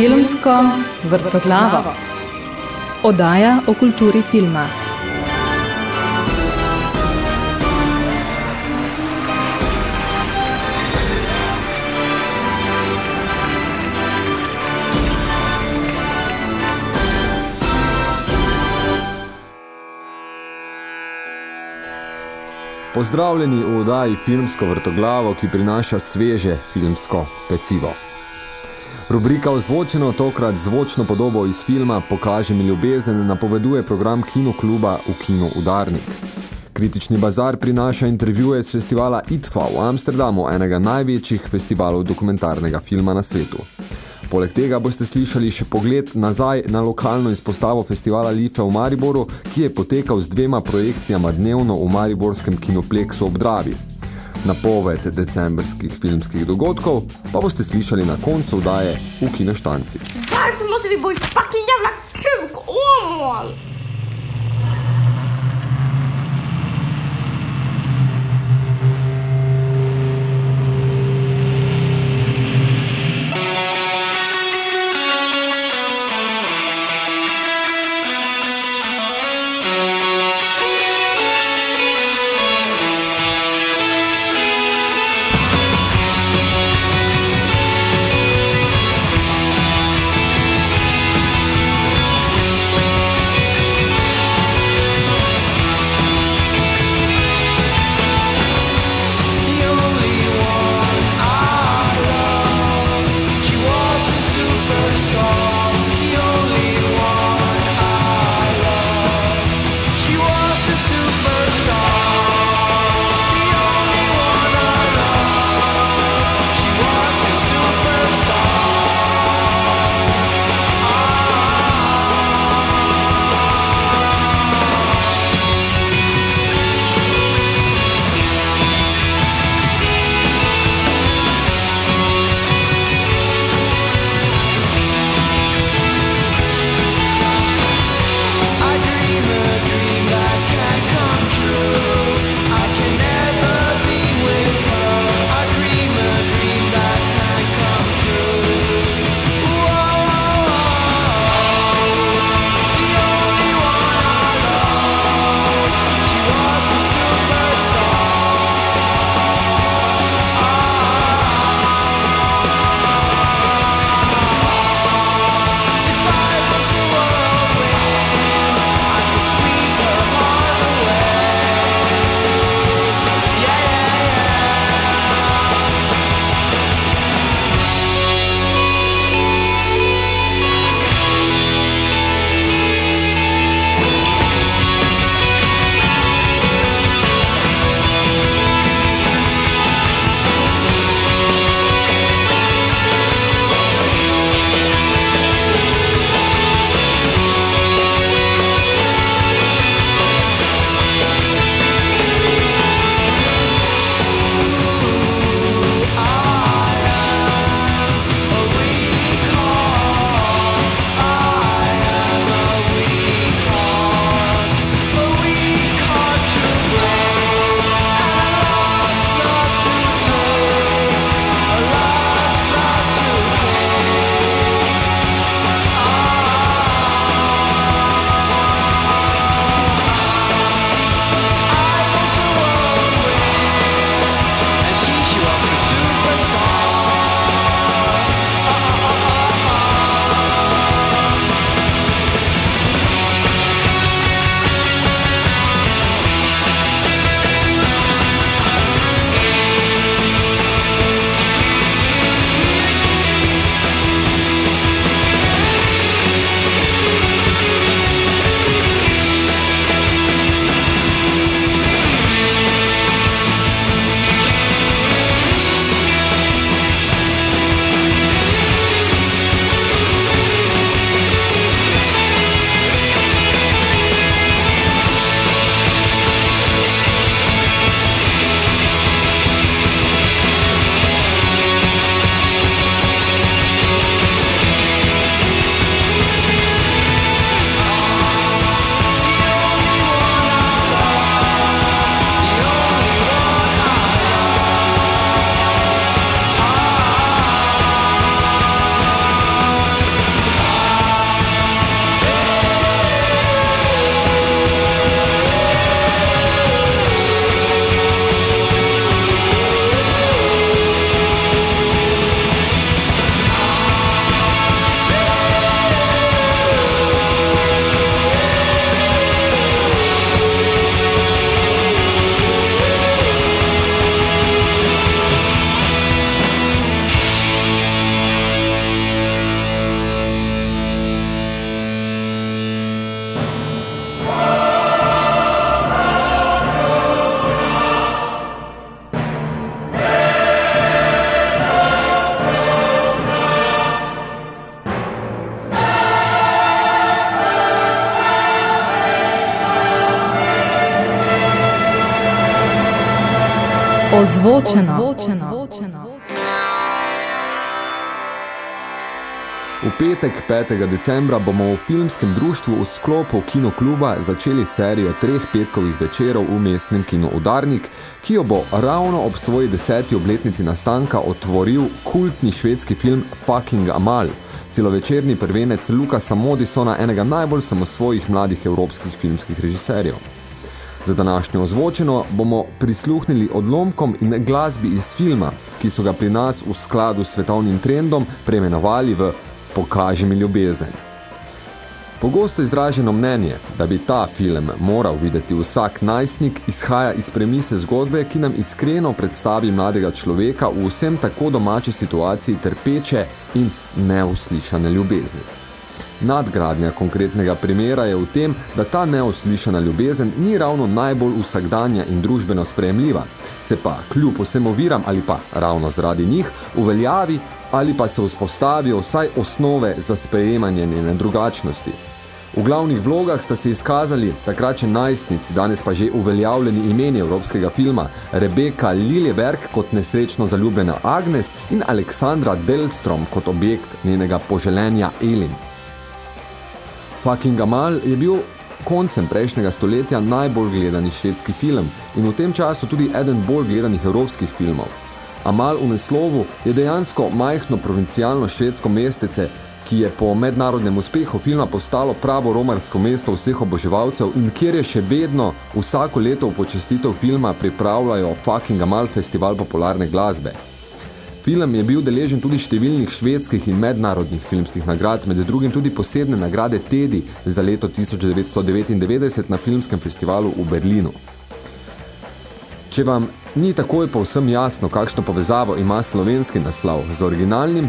Filmsko vrtoglavo. Odaja o kulturi filma. Pozdravljeni v oddaji Filmsko vrtoglavo, ki prinaša sveže filmsko pecivo. Rubrika Ozvočeno tokrat zvočno podobo iz filma Pokaže mi ljubezen napoveduje program Kinokluba v Kino Udarnik. Kritični bazar prinaša intervjuje z festivala ITFA v Amsterdamu, enega največjih festivalov dokumentarnega filma na svetu. Poleg tega boste slišali še pogled nazaj na lokalno izpostavo festivala Life v Mariboru, ki je potekal z dvema projekcijama dnevno v Mariborskem kinopleksu ob Dravi. Napoved decembrskih filmskih dogodkov pa boste slišali na koncu vdaje v kinoštanci. Varför måste vi bo i fucking jävla kuk? Åmål! Ozvočeno. Ozvočeno. V petek 5. decembra bomo v filmskem društvu v sklopu kinokluba začeli serijo treh petkovih večerov v mestnem kino Udarnik, ki jo bo ravno ob svoji deseti obletnici nastanka otvoril kultni švedski film Fucking Amal, celovečerni prvenec Lukasa Modisona, enega najbolj samosvojih mladih evropskih filmskih režiserjev. Za današnjo ozvočeno bomo prisluhnili odlomkom in glasbi iz filma, ki so ga pri nas v skladu s svetovnim trendom premenovali v Pokaži mi ljubezen. Pogosto izraženo mnenje, da bi ta film moral videti vsak najstnik, izhaja iz premise zgodbe, ki nam iskreno predstavi mladega človeka v vsem tako domači situaciji trpeče in neuslišane ljubezni. Nadgradnja konkretnega primera je v tem, da ta neuslišana ljubezen ni ravno najbolj vsakdanja in družbeno sprejemljiva, se pa kljub vsem oviram ali pa ravno zaradi njih uveljavi ali pa se vzpostavijo vsaj osnove za sprejemanje njene drugačnosti. V glavnih vlogah sta se izkazali takrat še najstnici, danes pa že uveljavljeni imeni evropskega filma Rebeka Liljeberg kot nesrečno zaljubljena Agnes in Aleksandra Delstrom kot objekt njenega poželenja Elin. Fucking Amal je bil koncem prejšnjega stoletja najbolj gledani švedski film in v tem času tudi eden bolj gledanih evropskih filmov. Amal v neslovu je dejansko majhno provincialno švedsko mestece, ki je po mednarodnem uspehu filma postalo pravo romarsko mesto vseh oboževalcev in kjer je še vedno vsako leto v počestitev filma pripravljajo Fucking Amal festival popularne glasbe. Film je bil deležen tudi številnih švedskih in mednarodnih filmskih nagrad, med drugim tudi posebne nagrade Teddy za leto 1999 na filmskem festivalu v Berlinu. Če vam ni takoj povsem jasno, kakšno povezavo ima slovenski naslov z originalnim,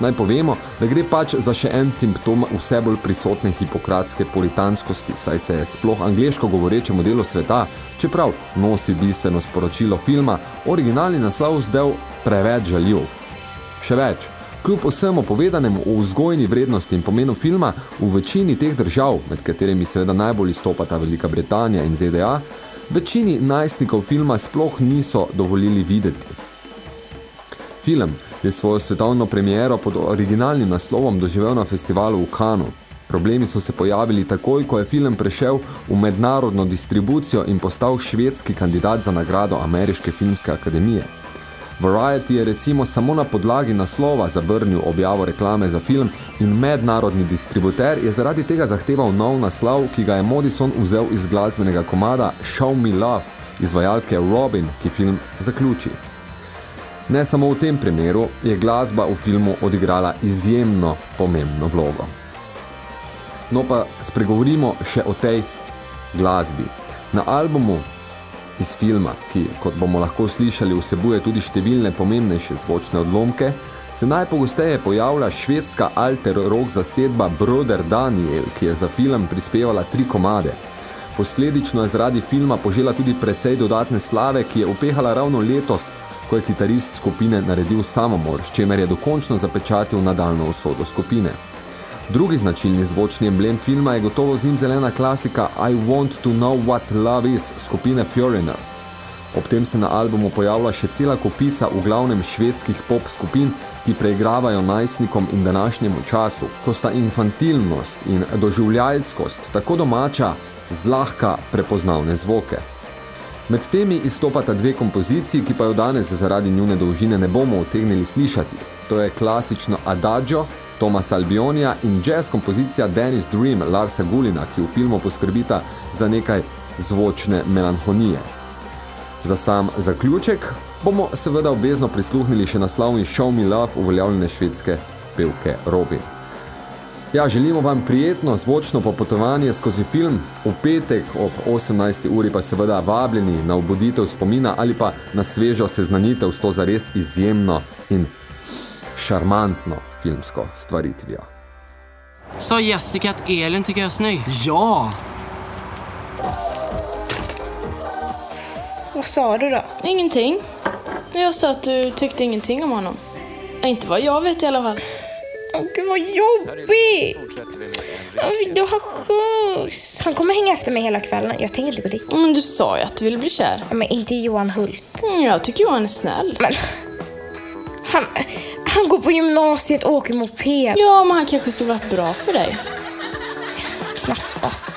naj povemo, da gre pač za še en simptom vse bolj prisotne hipokratske politanskosti, saj se je sploh angliško govorečemu delu sveta, čeprav nosi bistveno sporočilo filma, originalni naslov zdel preveč žaljiv. Še več, kljub vsemu povedanemu o vzgojni vrednosti in pomenu filma, v večini teh držav, med katerimi seveda najbolj izstopata Velika Britanija in ZDA, večini najstnikov filma sploh niso dovolili videti. Film je svojo svetovno premiero pod originalnim naslovom doživel na festivalu v Kanu. Problemi so se pojavili takoj, ko je film prešel v mednarodno distribucijo in postal švedski kandidat za nagrado Ameriške filmske akademije. Variety je recimo samo na podlagi naslova zavrnil objavo reklame za film in mednarodni distributer je zaradi tega zahteval nov naslov, ki ga je Modison vzel iz glasbenega komada Show Me Love, izvajalke Robin, ki film zaključi. Ne samo v tem primeru je glasba v filmu odigrala izjemno pomembno vlogo. No pa spregovorimo še o tej glasbi. Na albumu iz filma, ki, kot bomo lahko slišali, vsebuje tudi številne pomembnejše zvočne odlomke, se najpogosteje pojavlja švedska alter rock zasedba Brother Daniel, ki je za film prispevala tri komade. Posledično je zaradi filma požela tudi precej dodatne slave, ki je upehala ravno letos, ko je kitarist skupine naredil samomor, s čemer je dokončno zapečatil nadaljno usodo skupine. Drugi značilni zvočni emblem filma je gotovo zimzelena klasika I Want to Know What Love Is skupine Fjoriner. Ob tem se na albumu pojavlja še cela kopica v glavnem švedskih pop skupin, ki preigravajo najstnikom in današnjemu času, ko sta infantilnost in doživljajskost tako domača, zlahka prepoznavne zvoke. Med temi izstopata dve kompoziciji, ki pa jo danes zaradi njune dolžine ne bomo utegnili slišati. To je klasično Adagio, Tomas Albionija in jazz kompozicija Dennis Dream Larsa Gulina, ki v filmu poskrbita za nekaj zvočne melanholije. Za sam zaključek bomo seveda obvezno prisluhnili še naslovni Show Me Love uveljavljene švedske pevke Robin. Ja, želimo vam prijetno zvočno popotovanje skozi film v petek ob 18. uri pa seveda vabljeni na obuditev spomina ali pa na svežo seznanitev s to zares izjemno in šarmantno filmsko stvaritvijo. Sa Jessica att Elin tycker jag är snygg? Ja! Vad sa du då? Ingenting. Jag sa att du tyckte ingenting om honom. Inte vad jag vet i alla fall. Åh, gud vad jobbigt! Jag vill ha skjuts. Han kommer hänga efter mig hela kvällen. Jag tänker inte gå dit. Men du sa ju att du ville bli kär. Ja, Men inte Johan Hult. Mm, jag tycker Johan är snäll. Men han, han går på gymnasiet och åker moped. Ja, men han kanske skulle varit bra för dig. Knappast.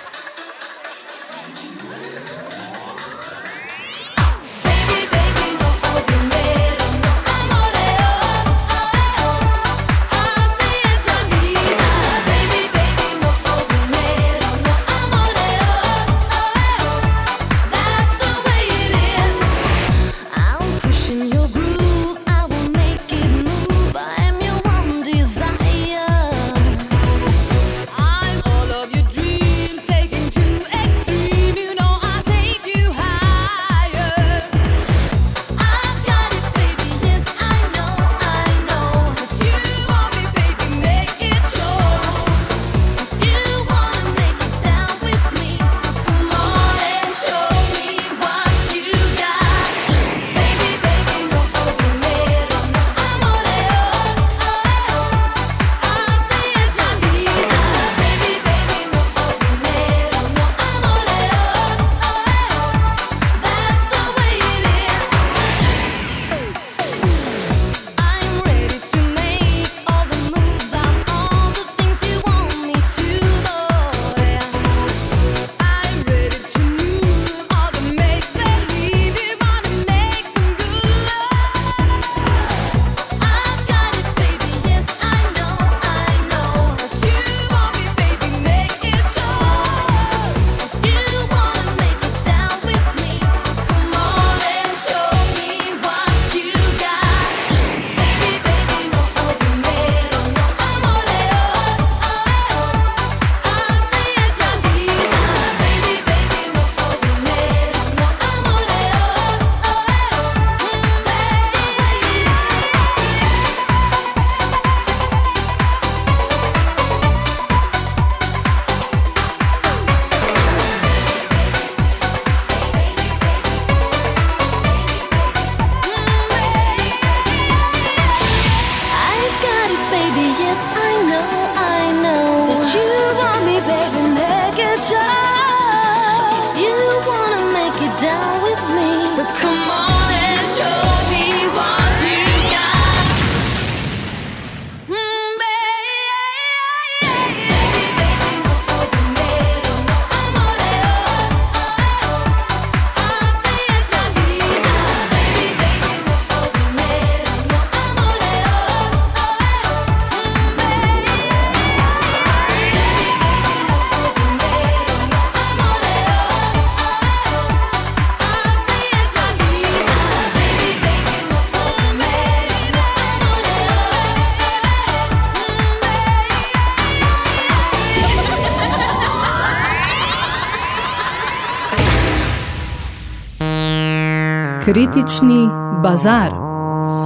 Kritični bazar.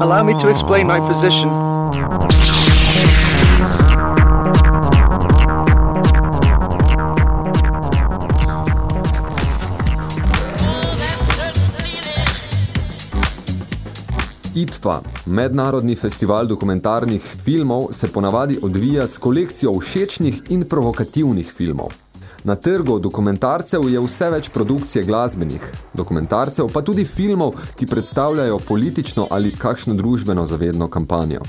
Allow me to explain my position. ITFA, mednarodni festival dokumentarnih filmov, se ponavadi odvija s kolekcijo všečnih in provokativnih filmov. Na trgu dokumentarcev je vse več produkcije glasbenih, dokumentarcev pa tudi filmov, ki predstavljajo politično ali kakšno družbeno zavedno kampanjo.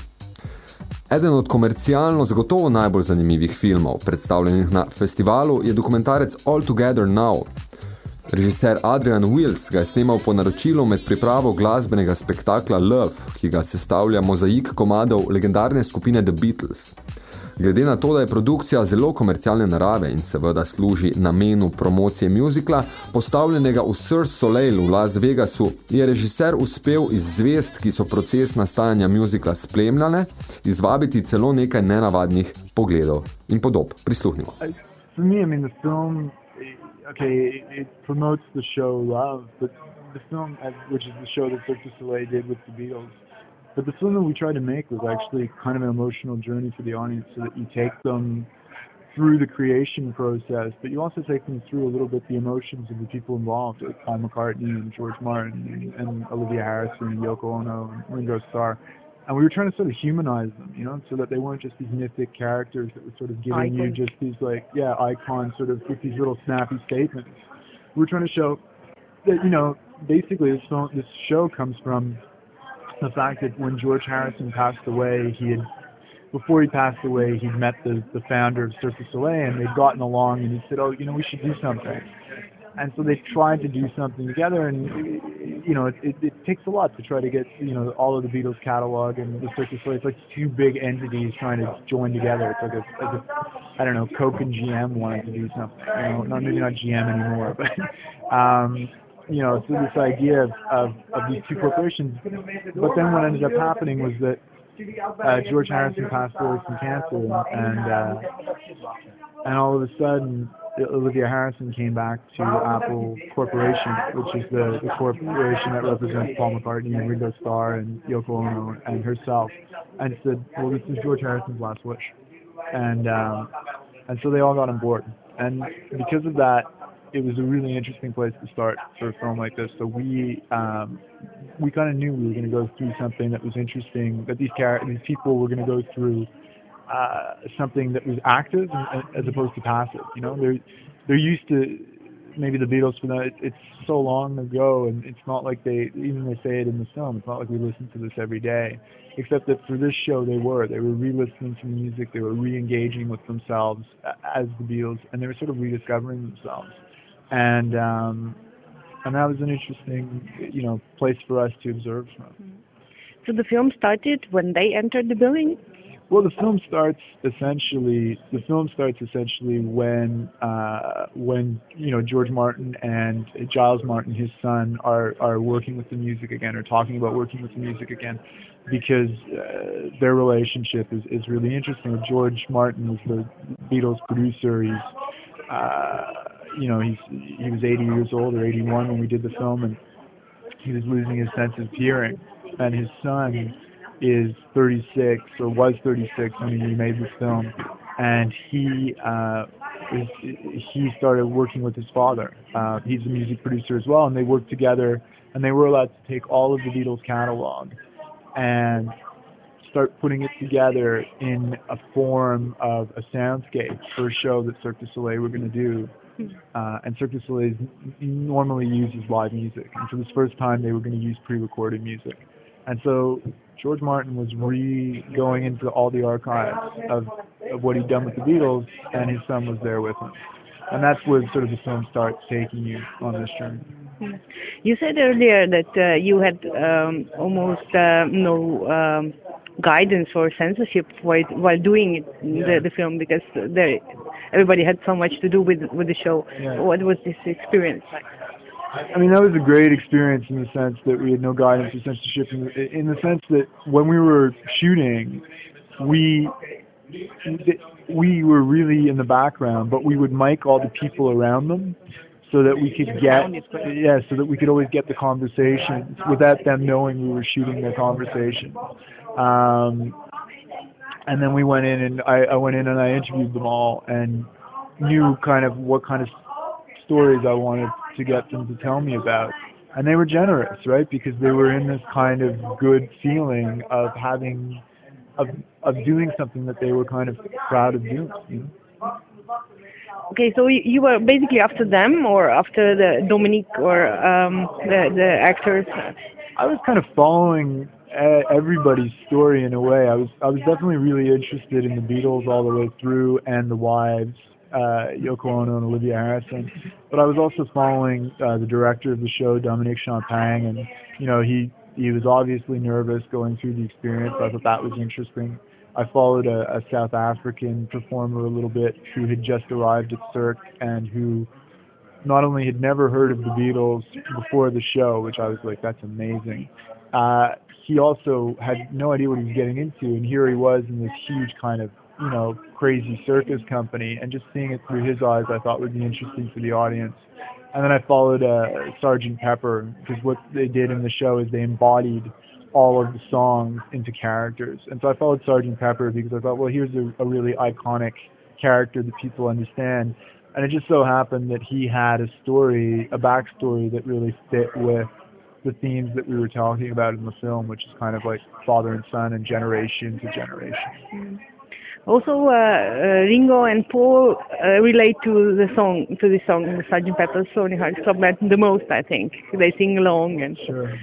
Eden od komercialno zagotovo najbolj zanimivih filmov, predstavljenih na festivalu, je dokumentarec All Together Now. Režiser Adrian Wills ga je snemal po naročilu med pripravo glasbenega spektakla Love, ki ga sestavlja mozaik komadov legendarne skupine The Beatles. Glede na to, da je produkcija zelo komercialne narave in seveda služi namenu promocije muzikla, postavljenega v Sir Soleil v Las Vegasu, je režiser uspel iz zvest, ki so proces nastajanja muzikla spremljale, izvabiti celo nekaj nenavadnih pogledov in podob. Prisluhnimo. For me, I mean, the film, okay, it, it promotes the show Love, but the film, which is the show that Cirque du Soleil did with the Beatles, but the film that we tried to make was actually kind of an emotional journey for the audience so that you take them through the creation process, but you also take them through a little bit the emotions of the people involved, like Paul McCartney and George Martin and, and Olivia Harrison and Yoko Ono and Ringo Starr. and we were trying to sort of humanize them, you know, so that they weren't just these mythic characters that were sort of giving you just these like yeah icons, sort of with these little snappy statements. We were trying to show that you know basically this film, this show comes from the fact that when George Harrison passed away, he had before he passed away, he'd met the the founder of Cirque du Soleil, and they'd gotten along, and he said, "Oh, you know, we should do something." And so they tried to do something together, and you know, it, it, it takes a lot to try to get you know all of the Beatles catalog and the Cirque du Soleil. It's like two big entities trying to join together. It's like a, as if I don't know, Coke and GM wanted to do something. You know, not maybe not GM anymore, but um, you know, so this idea of, of, of these two corporations. But then what ended up happening was that uh, George Harrison passed away from cancer, and uh, and all of a sudden Olivia Harrison came back to Apple Corporation, which is the, the corporation that represents Paul McCartney and Ringo Starr and Yoko Ono and herself, and said, "Well, this is George Harrison's last wish," and um, and so they all got on board, and because of that, it was a really interesting place to start for a film like this. So we um, we kind of knew we were going to go through something that was interesting, that these char- these people were going to go through uh, something that was active as opposed to passive. You know, they're they're used to maybe the Beatles for that. It, it's so long ago, and it's not like they even they say it in the film. It's not like we listen to this every day, except that for this show they were. They were re-listening to music. They were re-engaging with themselves as the Beatles, and they were sort of rediscovering themselves. And um, and that was an interesting, you know, place for us to observe from. So the film started when they entered the building. Well, the film starts essentially. The film starts essentially when uh, when you know George Martin and Giles Martin, his son, are are working with the music again, or talking about working with the music again, because uh, their relationship is is really interesting. George Martin was the Beatles producer. He's uh, you know he's he was 80 years old or 81 when we did the film, and he was losing his sense of hearing, and his son is 36 or was 36 when he made this film, and he uh, he started working with his father. Uh, he's a music producer as well, and they worked together, and they were allowed to take all of the Beatles catalog and start putting it together in a form of a soundscape for a show that Cirque du Soleil were going to do. Uh, and Cirque du Soleil normally uses live music, and for this first time they were going to use pre-recorded music. And so George Martin was re going into all the archives of, of what he'd done with the Beatles, and his son was there with him. And that's where sort of the film starts taking you on this journey. You said earlier that uh, you had um, almost uh, no um, guidance or censorship while, while doing it, the, the film because there, everybody had so much to do with with the show. Yeah. What was this experience like? I mean, that was a great experience in the sense that we had no guidance or censorship, in the, in the sense that when we were shooting, we we were really in the background, but we would mic all the people around them so that we could get yeah, so that we could always get the conversations without them knowing we were shooting their conversation. Um, and then we went in and I, I went in and I interviewed them all and knew kind of what kind of stories I wanted to get them to tell me about. And they were generous, right? Because they were in this kind of good feeling of having, of, of doing something that they were kind of proud of doing. You know? Okay, so you, you were basically after them or after the Dominique or um, the the actors. I was kind of following everybody's story in a way. I was I was definitely really interested in the Beatles all the way through and the wives, uh, Yoko Ono and Olivia Harrison. But I was also following uh, the director of the show, Dominique Champagne, and you know he he was obviously nervous going through the experience. I thought that was interesting. I followed a, a South African performer a little bit who had just arrived at Cirque and who not only had never heard of the Beatles before the show, which I was like, that's amazing. Uh, he also had no idea what he was getting into, and here he was in this huge kind of, you know, crazy circus company, and just seeing it through his eyes, I thought would be interesting for the audience. And then I followed uh, Sergeant Pepper because what they did in the show is they embodied all of the songs into characters, and so I followed Sergeant Pepper because I thought, well, here's a, a really iconic character that people understand. And it just so happened that he had a story, a backstory that really fit with the themes that we were talking about in the film, which is kind of like father and son and generation to generation. Also, uh, uh, Ringo and Paul uh, relate to the song, to the song, the Sgt. Pepper's Lonely Hearts Club Band the most, I think. They sing along and. Sure.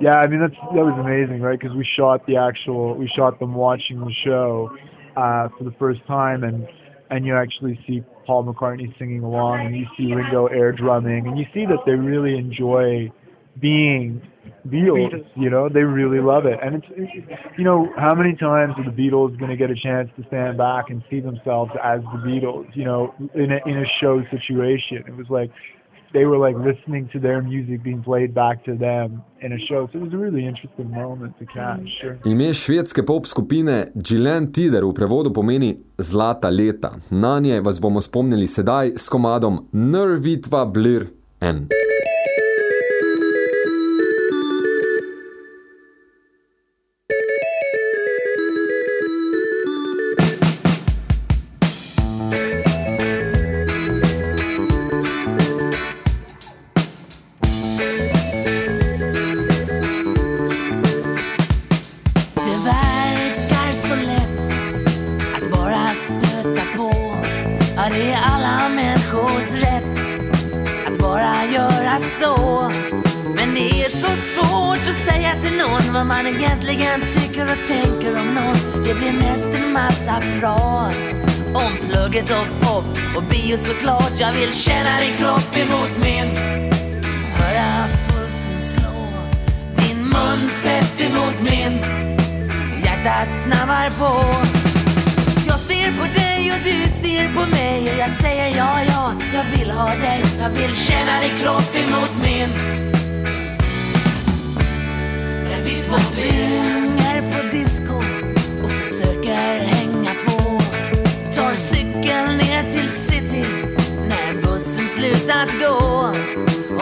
Yeah, I mean that's that was amazing, right? Because we shot the actual, we shot them watching the show uh, for the first time, and and you actually see Paul McCartney singing along, and you see Ringo air drumming, and you see that they really enjoy being Beatles. You know, they really love it, and it's, it's you know how many times are the Beatles going to get a chance to stand back and see themselves as the Beatles? You know, in a in a show situation, it was like they were like listening to their music being played back to them in a show. So it was a really interesting moment to catch. Sure. Ime švedske pop skupine Gillen Tider v prevodu pomeni Zlata leta. Na nje vas bomo spomnili sedaj s komadom Nervitva Blir N. någon vad man egentligen tycker och tänker om någon. Det blir mest en massa prat. Om plugget och pop och bio såklart. Jag vill känna din kropp emot min. Höra pulsen slå, din mun tätt emot min. Hjärtat snabbar på. Jag ser på dig och du ser på mig. Och jag säger ja, ja, jag vill ha dig. Jag vill känna din kropp emot min. När springer på disco och försöker hänga på Tar cykeln ner till city när bussen slutat gå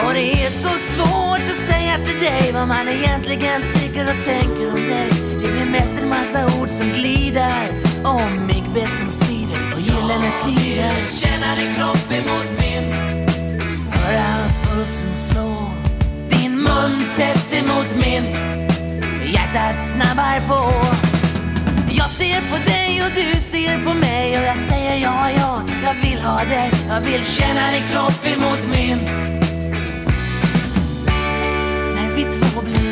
och det är så svårt att säga till dig vad man egentligen tycker och tänker om dig. Det blir mest en massa ord som glider om myggbett som svider och gyllene tider. Känna din kropp emot min. Höra pulsen slå. Din mun tätt emot min. Hjärtat snabbar på. Jag ser på dig och du ser på mig och jag säger ja, ja, jag vill ha dig. Jag vill känna din kropp emot min. När vi två blir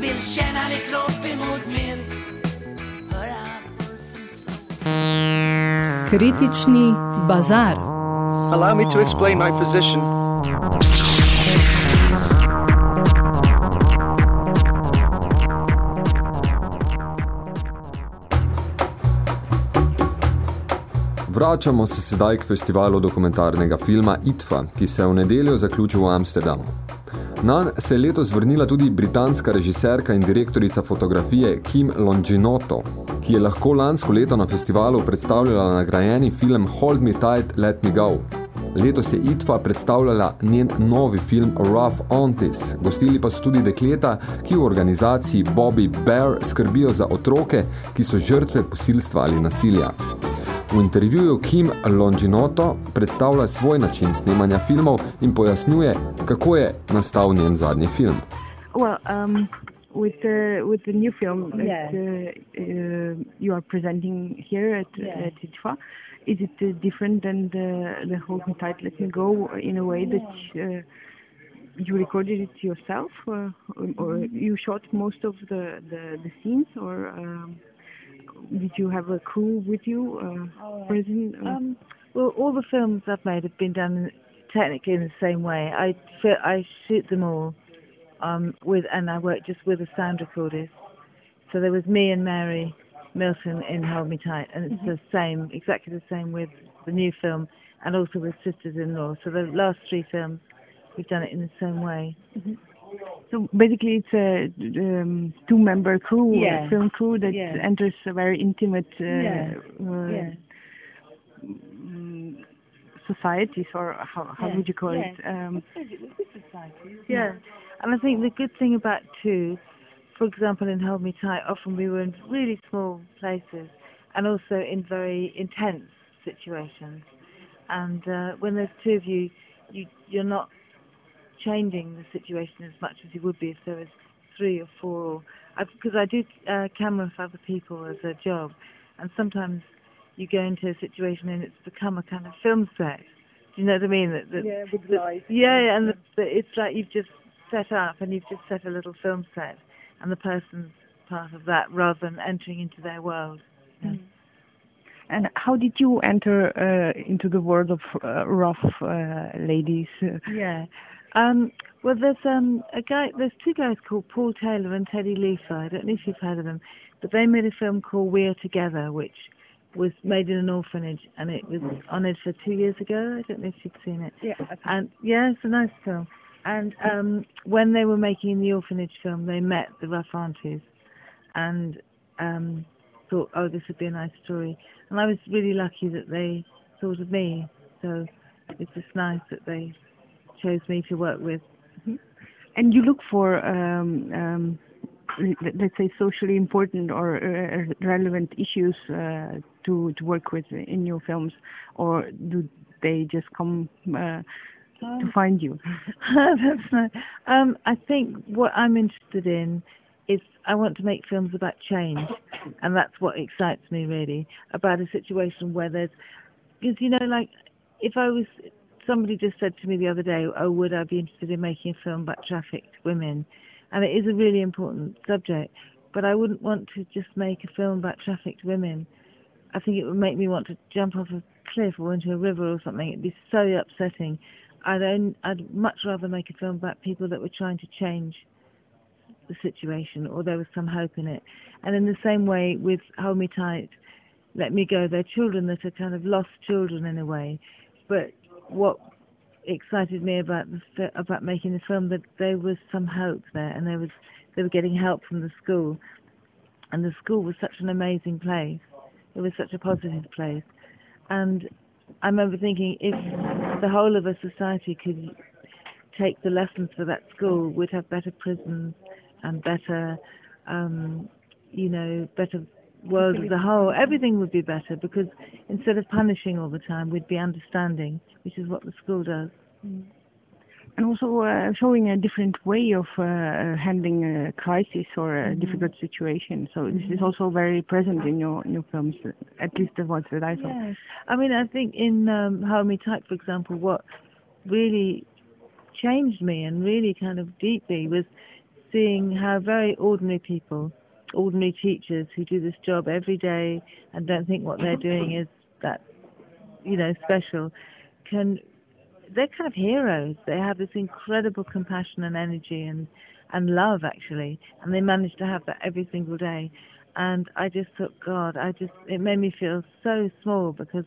vill känna din kropp emot min Höra pulsen slå Kritični bazar. Allow me to explain my position. Vračamo se sedaj k festivalu dokumentarnega filma ITFA, ki se je v nedeljo zaključil v Amsterdamu. Nan se je letos vrnila tudi britanska režiserka in direktorica fotografije Kim Longinoto, ki je lahko lansko leto na festivalu predstavljala nagrajeni film Hold Me Tight, Let Me Go. Letos je ITFA predstavljala njen novi film Rough Aunties. Gostili pa so tudi dekleta, ki v organizaciji Bobby Bear skrbijo za otroke, ki so žrtve posilstva ali nasilja. V intervjuju Kim Longinoto predstavlja svoj način snemanja filmov in pojasnjuje, kako je nastal njen zadnji film. Well, um, with the with the new film that Yeah. uh, uh, you are presenting here at Yeah. at ITFA, is it uh, different than the the Hold Me Tight, Let Me Go in a way that uh, you recorded it yourself, or, or you shot most of the the, the scenes, or um, did you have a crew with you uh, present? Uh, Um, well, all the films I've made have been done technically in the same way. I fi- I shoot them all um, with, and I work just with a sound recordist. So there was me and Mary Milton in Hold Me Tight, and it's the same, exactly the same with the new film, and also with Sisters-in-Law. So the last three films, we've done it in the same way. So basically, it's a um, two-member crew, Yeah. a film crew that Yeah. enters a very intimate uh, Yeah. uh, mm, societies, or how how would you call it? Um, Yeah, and I think the good thing about two, for example, in Hold Me Tight, often we were in really small places, and also in very intense situations. And uh, when there's two of you, you you're not changing the situation as much as you would be if there was three or four. Because I do uh, camera for other people as a job, and sometimes you go into a situation and it's become a kind of film set. Do you know what I mean? That, that, Yeah, with that- lights. Yeah, yeah, and the, the, it's like you've just set up and you've just set a little film set, and the person's part of that rather than entering into their world. And how did you enter uh, into the world of uh, rough uh, ladies? Yeah. Um, well, there's um, a guy. There's two guys called Paul Taylor and Teddy Leifer. I don't know if you've heard of them, but they made a film called We're Together, which was made in an orphanage, and it was honoured for two years ago. I don't know if you've seen it. yeah. And yeah, it's a nice film. And um, when they were making the orphanage film, they met the rough aunties, and um, thought, oh, this would be a nice story. And I was really lucky that they thought of me. So it's just nice that they chose me to work with. And you look for, um, um, let- let's say, socially important or uh, relevant issues uh, to to work with in your films, or do they just come uh, to find you? That's nice. Um, I think what I'm interested in is I want to make films about change, and that's what excites me really about a situation where there's, because you know, like if I was, somebody just said to me the other day, oh, would I be interested in making a film about trafficked women? And it is a really important subject, but I wouldn't want to just make a film about trafficked women. I think it would make me want to jump off a cliff or into a river or something. It'd be so upsetting. I'd own, I'd much rather make a film about people that were trying to change the situation or there was some hope in it. And in the same way with Hold Me Tight, Let Me Go, they're children that are kind of lost children in a way. But what excited me about the about making the film that there was some hope there and there was they were getting help from the school and the school was such an amazing place. It was such a positive place. And I remember thinking if the whole of a society could take the lessons for that school, we'd have better prisons and better, um, you know, better world as a whole. Everything would be better because instead of punishing all the time, we'd be understanding, which is what the school does. And also uh, showing a different way of uh, handling a crisis or a difficult situation. So this is also very present in your in your films, at least the ones that I saw. I mean, I think in um, Me Tight, for example, what really changed me and really kind of deeply was seeing how very ordinary people, ordinary teachers who do this job every day and don't think what they're doing is that, you know, special, can they're kind of heroes. They have this incredible compassion and energy and and love actually, and they manage to have that every single day. And I just thought, God, I just it made me feel so small because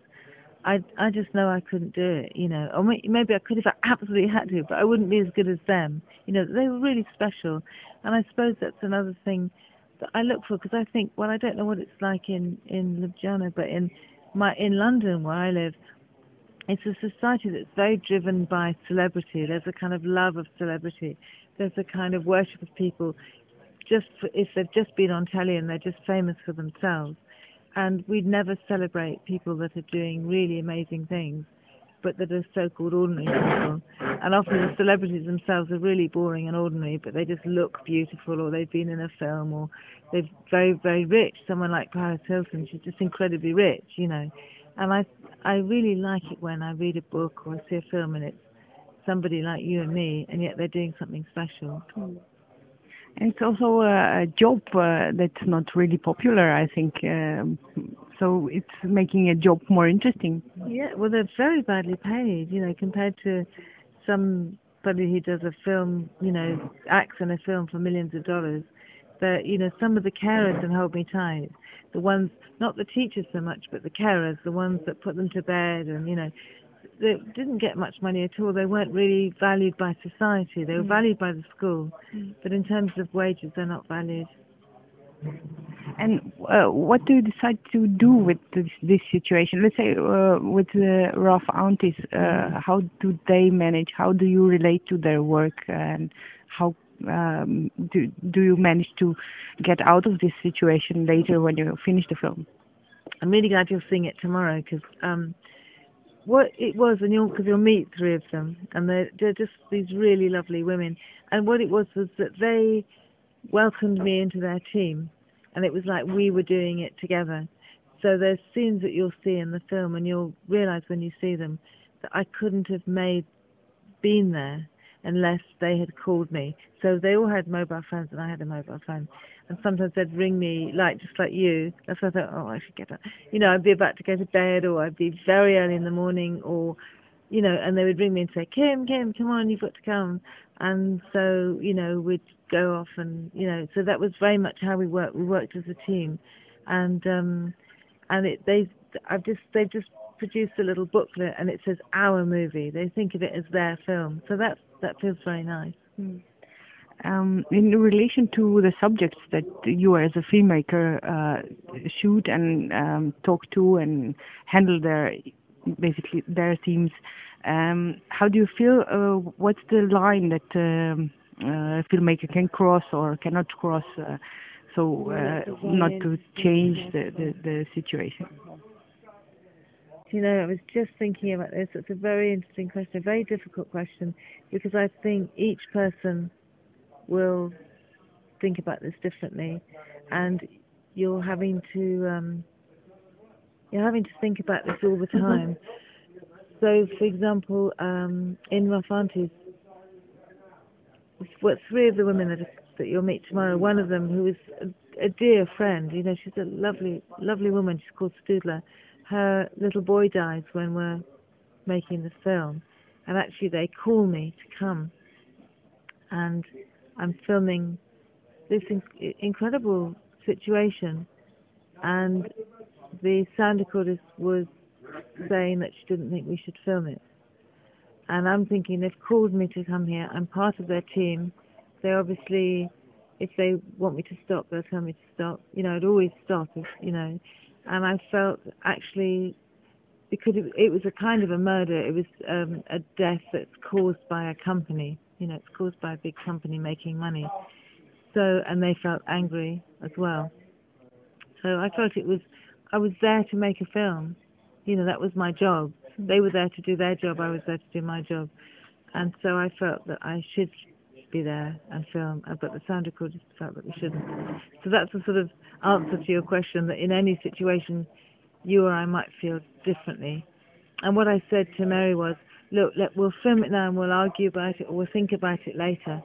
I I just know I couldn't do it, you know. Or maybe I could if I absolutely had to, but I wouldn't be as good as them. You know, they were really special, and I suppose that's another thing I look for because I think, well, I don't know what it's like in in Ljubljana, but in my in London where I live, it's a society that's very driven by celebrity. There's a kind of love of celebrity. There's a kind of worship of people just for, if they've just been on telly and they're just famous for themselves. And we'd never celebrate people that are doing really amazing things, but that are so-called ordinary people. And often the celebrities themselves are really boring and ordinary, but they just look beautiful, or they've been in a film, or they're very, very rich. Someone like Paris Hilton, she's just incredibly rich, you know. And I, I really like it when I read a book or I see a film and it's somebody like you and me, and yet they're doing something special. And it's also a, job uh, that's not really popular, I think. Um, so it's making a job more interesting. Yeah, well, they're very badly paid, you know, compared to somebody who does a film, you know, acts in a film for millions of dollars. But, you know, some of the carers in Hold Me Tight, the ones, not the teachers so much, but the carers, the ones that put them to bed and, you know, they didn't get much money at all. They weren't really valued by society. They were Mm. valued by the school. But in terms of wages, they're not valued. And uh, what do you decide to do with this, this situation? Let's say uh, with the rough aunties, uh, how do they manage? How do you relate to their work, and how um, do do you manage to get out of this situation later when you finish the film? I'm really glad you're seeing it tomorrow because um, what it was, and you'll because you'll meet three of them, and they're they're just these really lovely women. And what it was was that they welcomed me into their team, and it was like we were doing it together. So there's scenes that you'll see in the film, and you'll realise when you see them that I couldn't have made been there unless they had called me. So they all had mobile phones, and I had a mobile phone. And sometimes they'd ring me, like just like you. That's why I thought, oh, I should get up. You know, I'd be about to go to bed, or I'd be very early in the morning, or you know, and they would ring me and say, Kim, Kim, come on, you've got to come. And so, you know, we'd go off and, you know, so that was very much how we worked. We worked as a team. And, um, and it, they, I've just, they've just produced a little booklet and it says our movie. They think of it as their film. So that, that feels very nice. Um, in relation to the subjects that you as a filmmaker uh, shoot and um, talk to and handle their basically their themes, um, how do you feel? Uh, what's the line that um, a filmmaker can cross or cannot cross, uh, so uh, not to change the, the, the situation? You know, I was just thinking about this. It's a very interesting question, a very difficult question, because I think each person will think about this differently, and you're having to um, you're having to think about this all the time. So, for example, um, in Rough Aunties, what three of the women that that you'll meet tomorrow, one of them who is a, a dear friend, you know, she's a lovely, lovely woman. She's called Studler. Her little boy dies when we're making the film, and actually they call me to come, and I'm filming this in- incredible situation, and the sound recordist was saying that she didn't think we should film it. And I'm thinking they've called me to come here. I'm part of their team. They obviously, if they want me to stop, they'll tell me to stop. You know, I'd always stop you know. And I felt actually, because it, it was a kind of a murder, it was um, a death that's caused by a company. You know, it's caused by a big company making money. So, and they felt angry as well. So I felt it was, I was there to make a film. You know, that was my job. They were there to do their job, I was there to do my job. And so I felt that I should be there and film, uh, but the sound recorders felt that we shouldn't. So that's the sort of answer to your question that in any situation, you or I might feel differently. And what I said to Mary was, look, let, we'll film it now and we'll argue about it or we'll think about it later.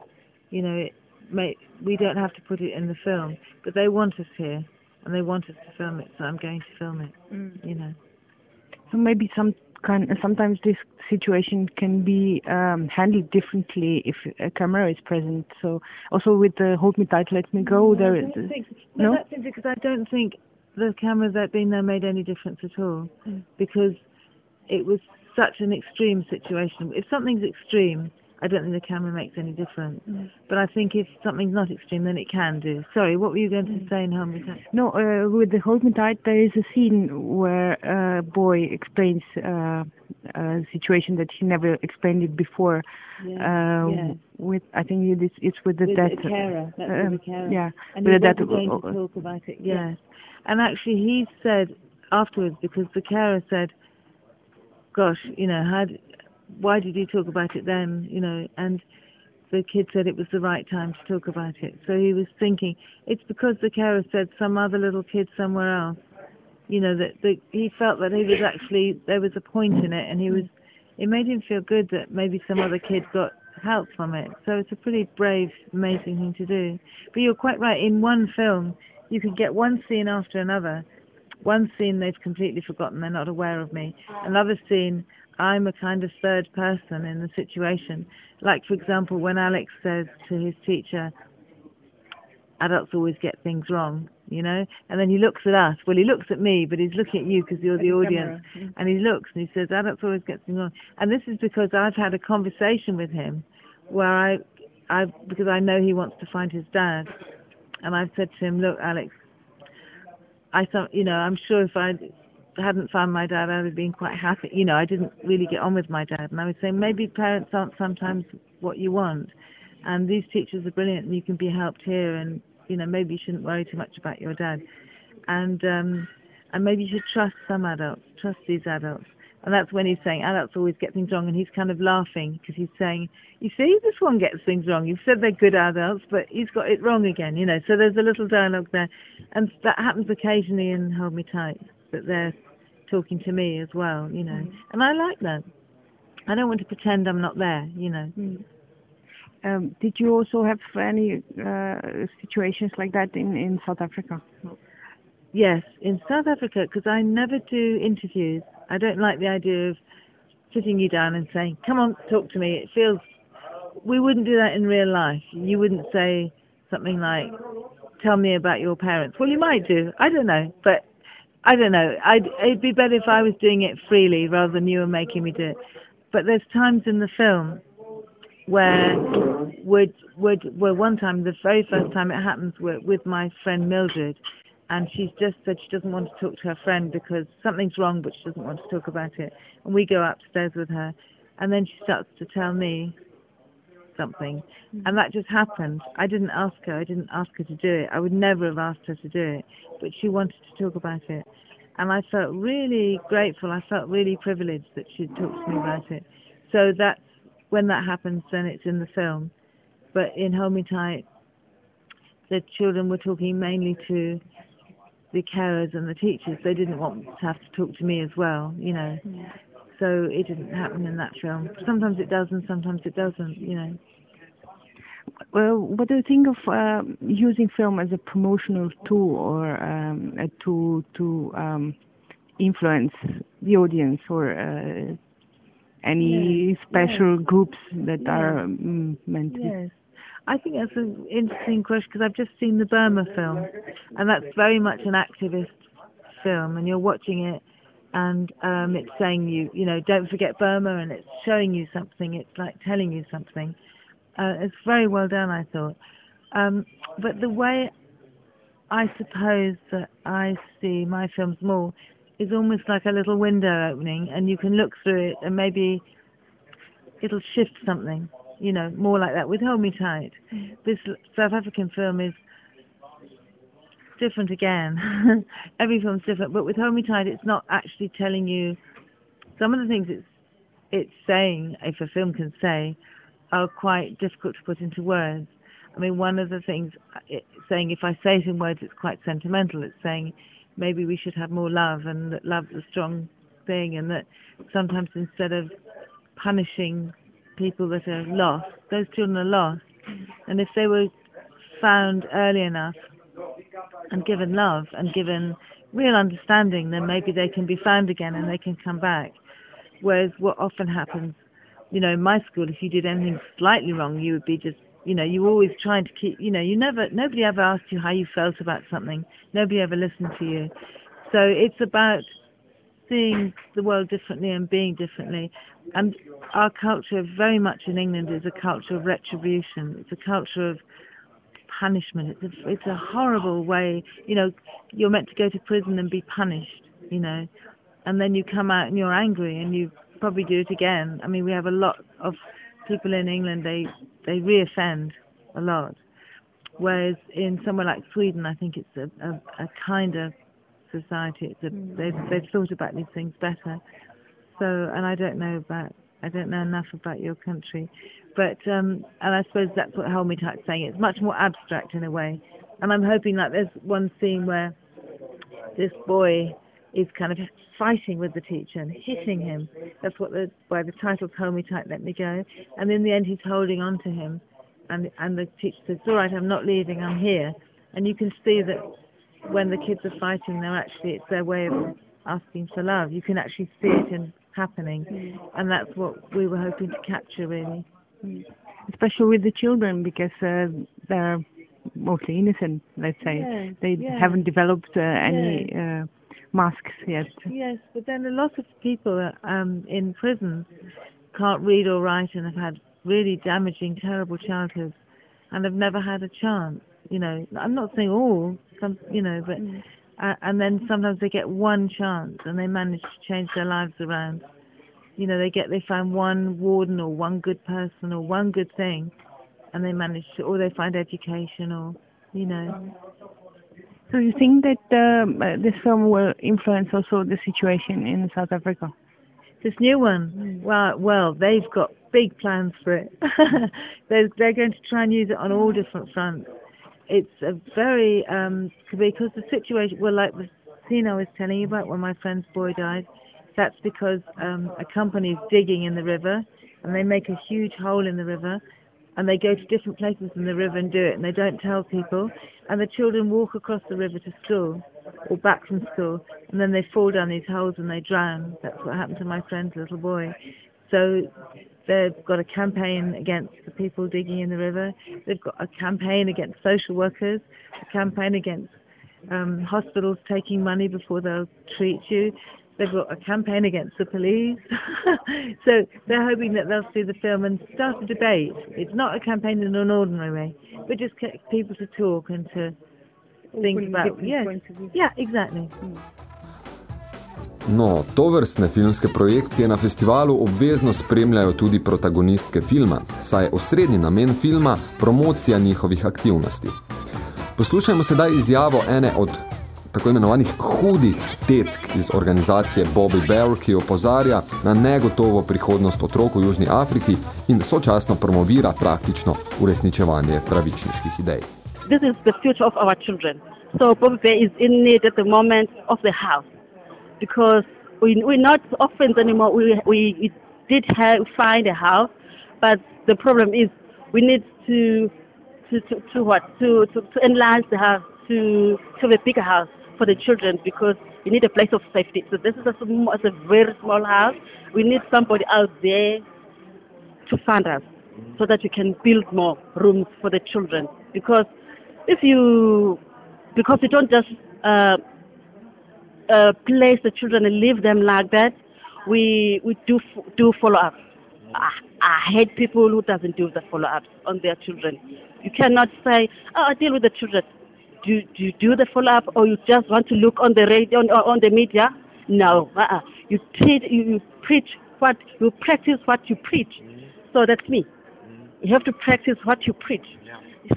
You know, it may, we don't have to put it in the film, but they want us here and they want us to film it, so I'm going to film it. You know. So maybe some kind, sometimes this situation can be um, handled differently if a camera is present. So also with the Hold Me Tight, Let Me Go, there I think, no, no. that's because I don't think the cameras that being there made any difference at all because it was such an extreme situation. If something's extreme, I don't think the camera makes any difference. But I think if something's not extreme, then it can do. Sorry, what were you going to say in Hold Me Tight? No, uh, with the Hold Me Tight, there is a scene where a boy explains uh, a situation that he never explained it before. Yeah, Uh, yeah. With I think it is, it's with the With death. the carer. That's um, with the carer. Yeah, And with the death. going to talk about it. Yes. And actually, he said afterwards because the carer said, "Gosh, you know, how? Why did you talk about it then? You know?" And the kid said it was the right time to talk about it. So he was thinking it's because the carer said some other little kid somewhere else. You know that he felt that he was actually there was a point in it, and he was it made him feel good that maybe some other kid got help from it. So it's a pretty brave, amazing thing to do. But you're quite right. In one film, you could get one scene after another. One scene they've completely forgotten, they're not aware of me. Another scene, I'm a kind of third person in the situation. Like, for example, when Alex says to his teacher, adults always get things wrong, you know? And then he looks at us. Well, he looks at me, but he's looking at you because you're the audience. And he looks and he says, adults always get things wrong. And this is because I've had a conversation with him where I, I, because I know he wants to find his dad. And I've said to him, look, Alex, I thought, you know, I'm sure if I hadn't found my dad, I'd have been quite happy. You know, I didn't really get on with my dad. And I was saying, maybe parents aren't sometimes what you want. And these teachers are brilliant and you can be helped here. And, you know, maybe you shouldn't worry too much about your dad. And, um, and maybe you should trust some adults, trust these adults. And that's when he's saying adults always get things wrong, and he's kind of laughing because he's saying, "You see, this one gets things wrong. You've said they're good adults, but he's got it wrong again." You know, so there's a little dialogue there, and that happens occasionally in Hold Me Tight that they're talking to me as well. You know, and I like that. I don't want to pretend I'm not there. You know. Um, did you also have any uh, situations like that in, in South Africa? Yes, in South Africa, because I never do interviews. I don't like the idea of sitting you down and saying, "Come on, talk to me." It feels we wouldn't do that in real life. You wouldn't say something like, "Tell me about your parents." Well, you might do. I don't know, but I don't know. I'd, it'd be better if I was doing it freely rather than you were making me do it. But there's times in the film where would would where one time the very first time it happens with, with my friend Mildred and she's just said she doesn't want to talk to her friend because something's wrong but she doesn't want to talk about it and we go upstairs with her and then she starts to tell me something and mm-hmm. that just happened. I didn't ask her i didn't ask her to do it. I would never have asked her to do it but she wanted to talk about it. And i felt really grateful. I felt really privileged that she'd talked to me about it. So that's when that happens then it's in the film. But in tight the children were talking mainly to the carers and the teachers. They didn't want to have to talk to me as well, you know. So it didn't happen in that film. Sometimes it does and sometimes it doesn't, you know. Well, what do you think of uh, using film as a promotional tool or um, a tool to um, influence the audience or uh, any Yes, special yes. groups that Yes. are mm, meant to? Yes. I think that's an interesting question because I've just seen the Burma film, and that's very much an activist film, and you're watching it, and um, it's saying you, you know, don't forget Burma, and it's showing you something. It's like telling you something. Uh, it's very well done, I thought. Um, but the way I suppose that I see my films more is almost like a little window opening, and you can look through it, and maybe it'll shift something you know, more like that. With Hold Me Tight, this South African film is different again. Every film's different, but with Hold Me it's not actually telling you some of the things it's it's saying, if a film can say, are quite difficult to put into words. I mean, one of the things uh, it's saying, if I say it in words, it's quite sentimental. It's saying maybe we should have more love, and that love's a strong thing, and that sometimes instead of punishing people that are lost. Those children are lost. And if they were found early enough and given love and given real understanding, then maybe they can be found again and they can come back. Whereas what often happens, you know, in my school, if you did anything slightly wrong, you would be just, you know, you were always trying to keep, you know, you never, nobody ever asked you how you felt about something. Nobody ever listened to you. So it's about seeing the world differently and being differently. And our culture, very much in England, is a culture of retribution. It's a culture of punishment. It's a, it's a horrible way. You know, you're meant to go to prison and be punished. You know, and then you come out and you're angry and you probably do it again. I mean, we have a lot of people in England. They they reoffend a lot. Whereas in somewhere like Sweden, I think it's a, a, a kinder society. It's a, hmm. they've, they've thought about these things better. So, and I don't know about, I don't know enough about your country, but um, and I suppose that's what Hold Me Tight's saying. It's much more abstract in a way, and I'm hoping like there's one scene where this boy is kind of fighting with the teacher and hitting him. That's what the why the title's Hold Me Tight, Let Me Go. And in the end, he's holding on to him, and and the teacher says, all right, I'm not leaving, I'm here." And you can see that when the kids are fighting, they're actually it's their way of asking for love. You can actually see it in happening, and that's what we were hoping to capture, really. Especially with the children because uh, they're mostly innocent. Let's say Yeah, they yeah. haven't developed uh, any uh, masks yet. Yes, but then a lot of people um, in prison can't read or write and have had really damaging, terrible childhoods, and have never had a chance. You know, I'm not saying all, some, you know, but uh, and then sometimes they get one chance and they manage to change their lives around. You know, they get they find one warden or one good person or one good thing, and they manage to, or they find education or, you know. So you think that um, uh, this film will influence also the situation in South Africa? This new one, well, well, they've got big plans for it. they're, they're going to try and use it on all different fronts. It's a very um, because the situation, well, like the scene I was telling you about when my friend's boy died, that's because um, a company is digging in the river and they make a huge hole in the river and they go to different places in the river and do it and they don't tell people and the children walk across the river to school or back from school and then they fall down these holes and they drown. That's what happened to my friend's little boy. So they've got a campaign against the people digging in the river. They've got a campaign against social workers, a campaign against um, hospitals taking money before they'll treat you. They've got a campaign against the police. so they're hoping that they'll see the film and start a debate. It's not a campaign in an ordinary way, but just get people to talk and to think Open about. Yes. Yeah, exactly. No, tovrstne filmske projekcije na festivalu obvezno spremljajo tudi protagonistke filma, saj je osrednji namen filma promocija njihovih aktivnosti. Poslušajmo sedaj izjavo ene od tako imenovanih hudih tetk iz organizacije Bobby Bear, ki opozarja na negotovo prihodnost otrok v Južni Afriki in sočasno promovira praktično uresničevanje pravičniških idej. This is the future of our children. So Bobby Bear is in need at the moment of the house because we, we're not orphans anymore. We, we, we did have, find a house, but the problem is we need to to, to, to what to, to, to enlarge the house to to have a bigger house for the children because you need a place of safety. So this is a, sm- it's a very small house. We need somebody out there to fund us so that we can build more rooms for the children. Because if you, because you don't just uh, uh, place the children and leave them like that, we we do do follow up. I, I hate people who doesn't do the follow ups on their children. You cannot say, "Oh, I deal with the children." Do, do you do the follow up, or you just want to look on the radio on, on the media? No, uh-uh. you teach, you, you preach what you practice what you preach. So that's me. You have to practice what you preach.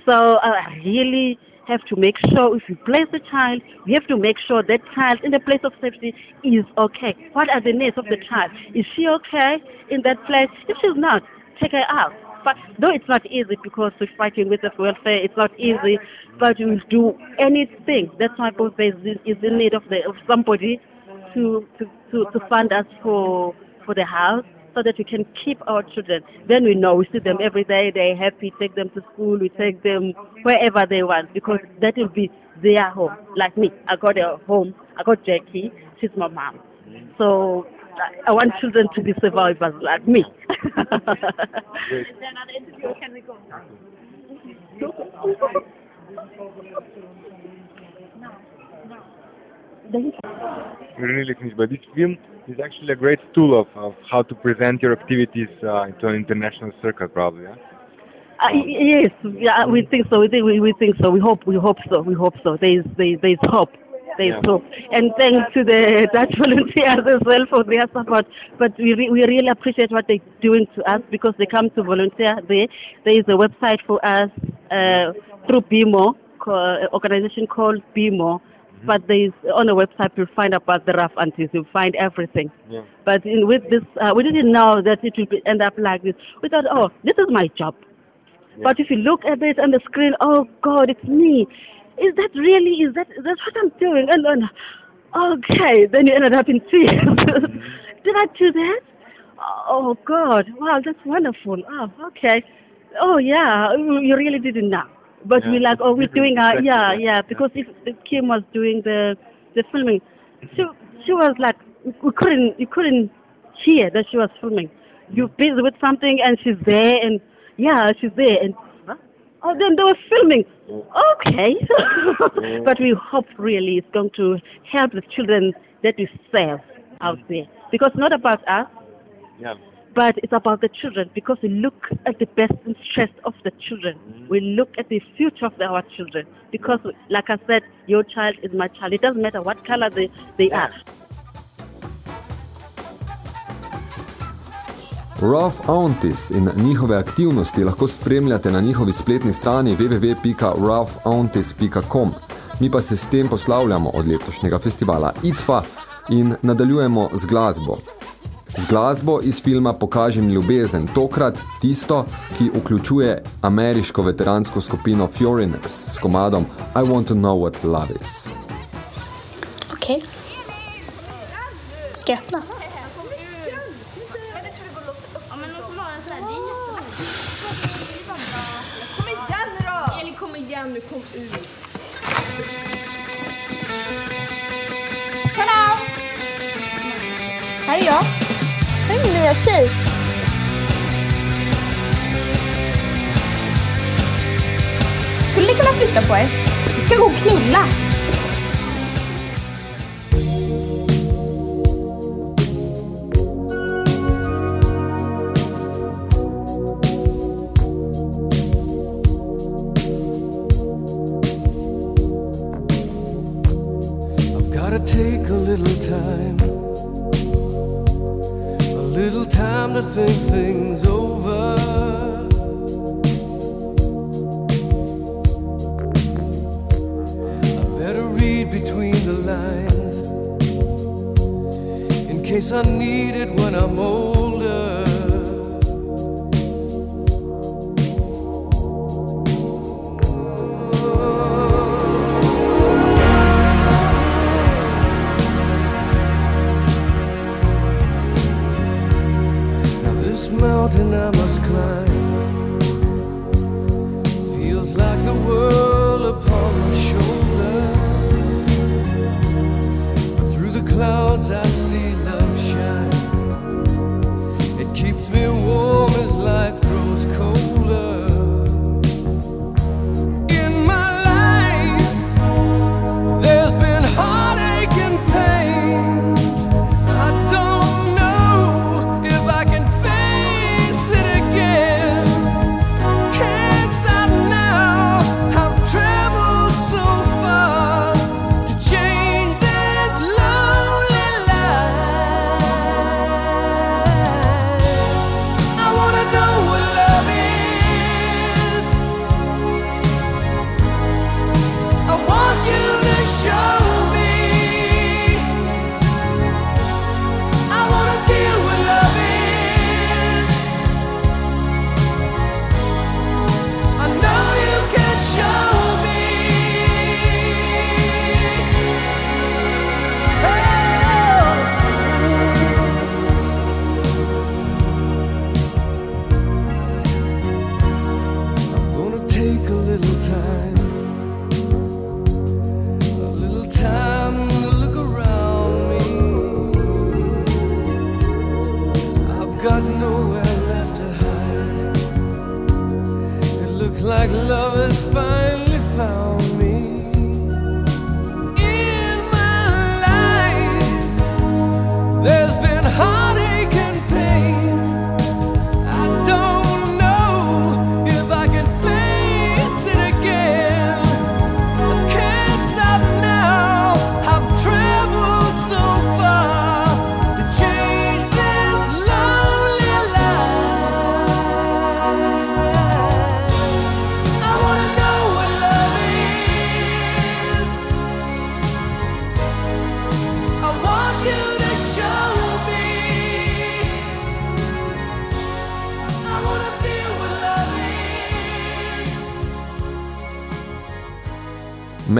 So uh, I really have to make sure if you place the child, you have to make sure that child in the place of safety is okay. What are the needs of the child? Is she okay in that place? If she's not, take her out. But though it's not easy because we're fighting with the welfare, it's not easy, but we will do anything. That's why is, is in need of, the, of somebody to, to, to, to fund us for, for the house so that we can keep our children. Then we know we see them every day, they're happy, take them to school, we take them wherever they want because that will be their home. Like me, I got a home, I got Jackie, she's my mom. So I- I want children to be survivors like me. really finished, but this film is actually a great tool of, of how to present your activities uh, into an international circle, probably. Yeah? Uh, yes, yeah, we think so. We think, we, we think so. We hope, we hope so. We hope so. There is, there, there is hope. There is Yeah. hope. And thanks to the Dutch volunteers as well for their support. But we, re- we really appreciate what they're doing to us because they come to volunteer there. There is a website for us uh, through BMO, co- organization called BMO. But there is on the website you'll find about the rough aunties. You'll find everything. Yeah. But in, with this, uh, we didn't know that it would be, end up like this. We thought, oh, this is my job. But if you look at it on the screen, oh God, it's me. Is that really? Is that that's what I'm doing? And, and Okay, then you ended up in tears. Mm-hmm. Did I do that? Oh God! Wow, that's wonderful. Oh, okay. Oh yeah, you really didn't know. But we Yeah, like, oh, we're doing our yeah, perspective, yeah. Because if, if Kim was doing the the filming, she she was like, we couldn't you couldn't hear that she was filming. You're mm-hmm. busy with something, and she's there, and yeah, she's there, and oh, then they were filming. Mm. Okay, mm. but we hope really it's going to help the children that we serve out mm. there because it's not about us, Yeah. but it's about the children because we look at the best interest of the children. We look at the future of our children because, like I said, your child is my child. It doesn't matter what color they, they are. Rough Aunties in njihove aktivnosti lahko spremljate na njihovi spletni strani www.roughaunties.com. Mi pa se s tem poslavljamo od letošnjega festivala ITFA in nadaljujemo z glasbo. Z glasbo iz filma Pokažem ljubezen, tokrat tisto, ki vključuje ameriško veteransko skupino Foreigners s komadom I Want to Know What Love Is. Okej. Ska jag öppna? Kom igen nu då! Elin kom igen nu, kom ut. Tada! Här är jag. Här är min nya tjej. Skulle ni kunna flytta på er? Vi ska gå och knulla.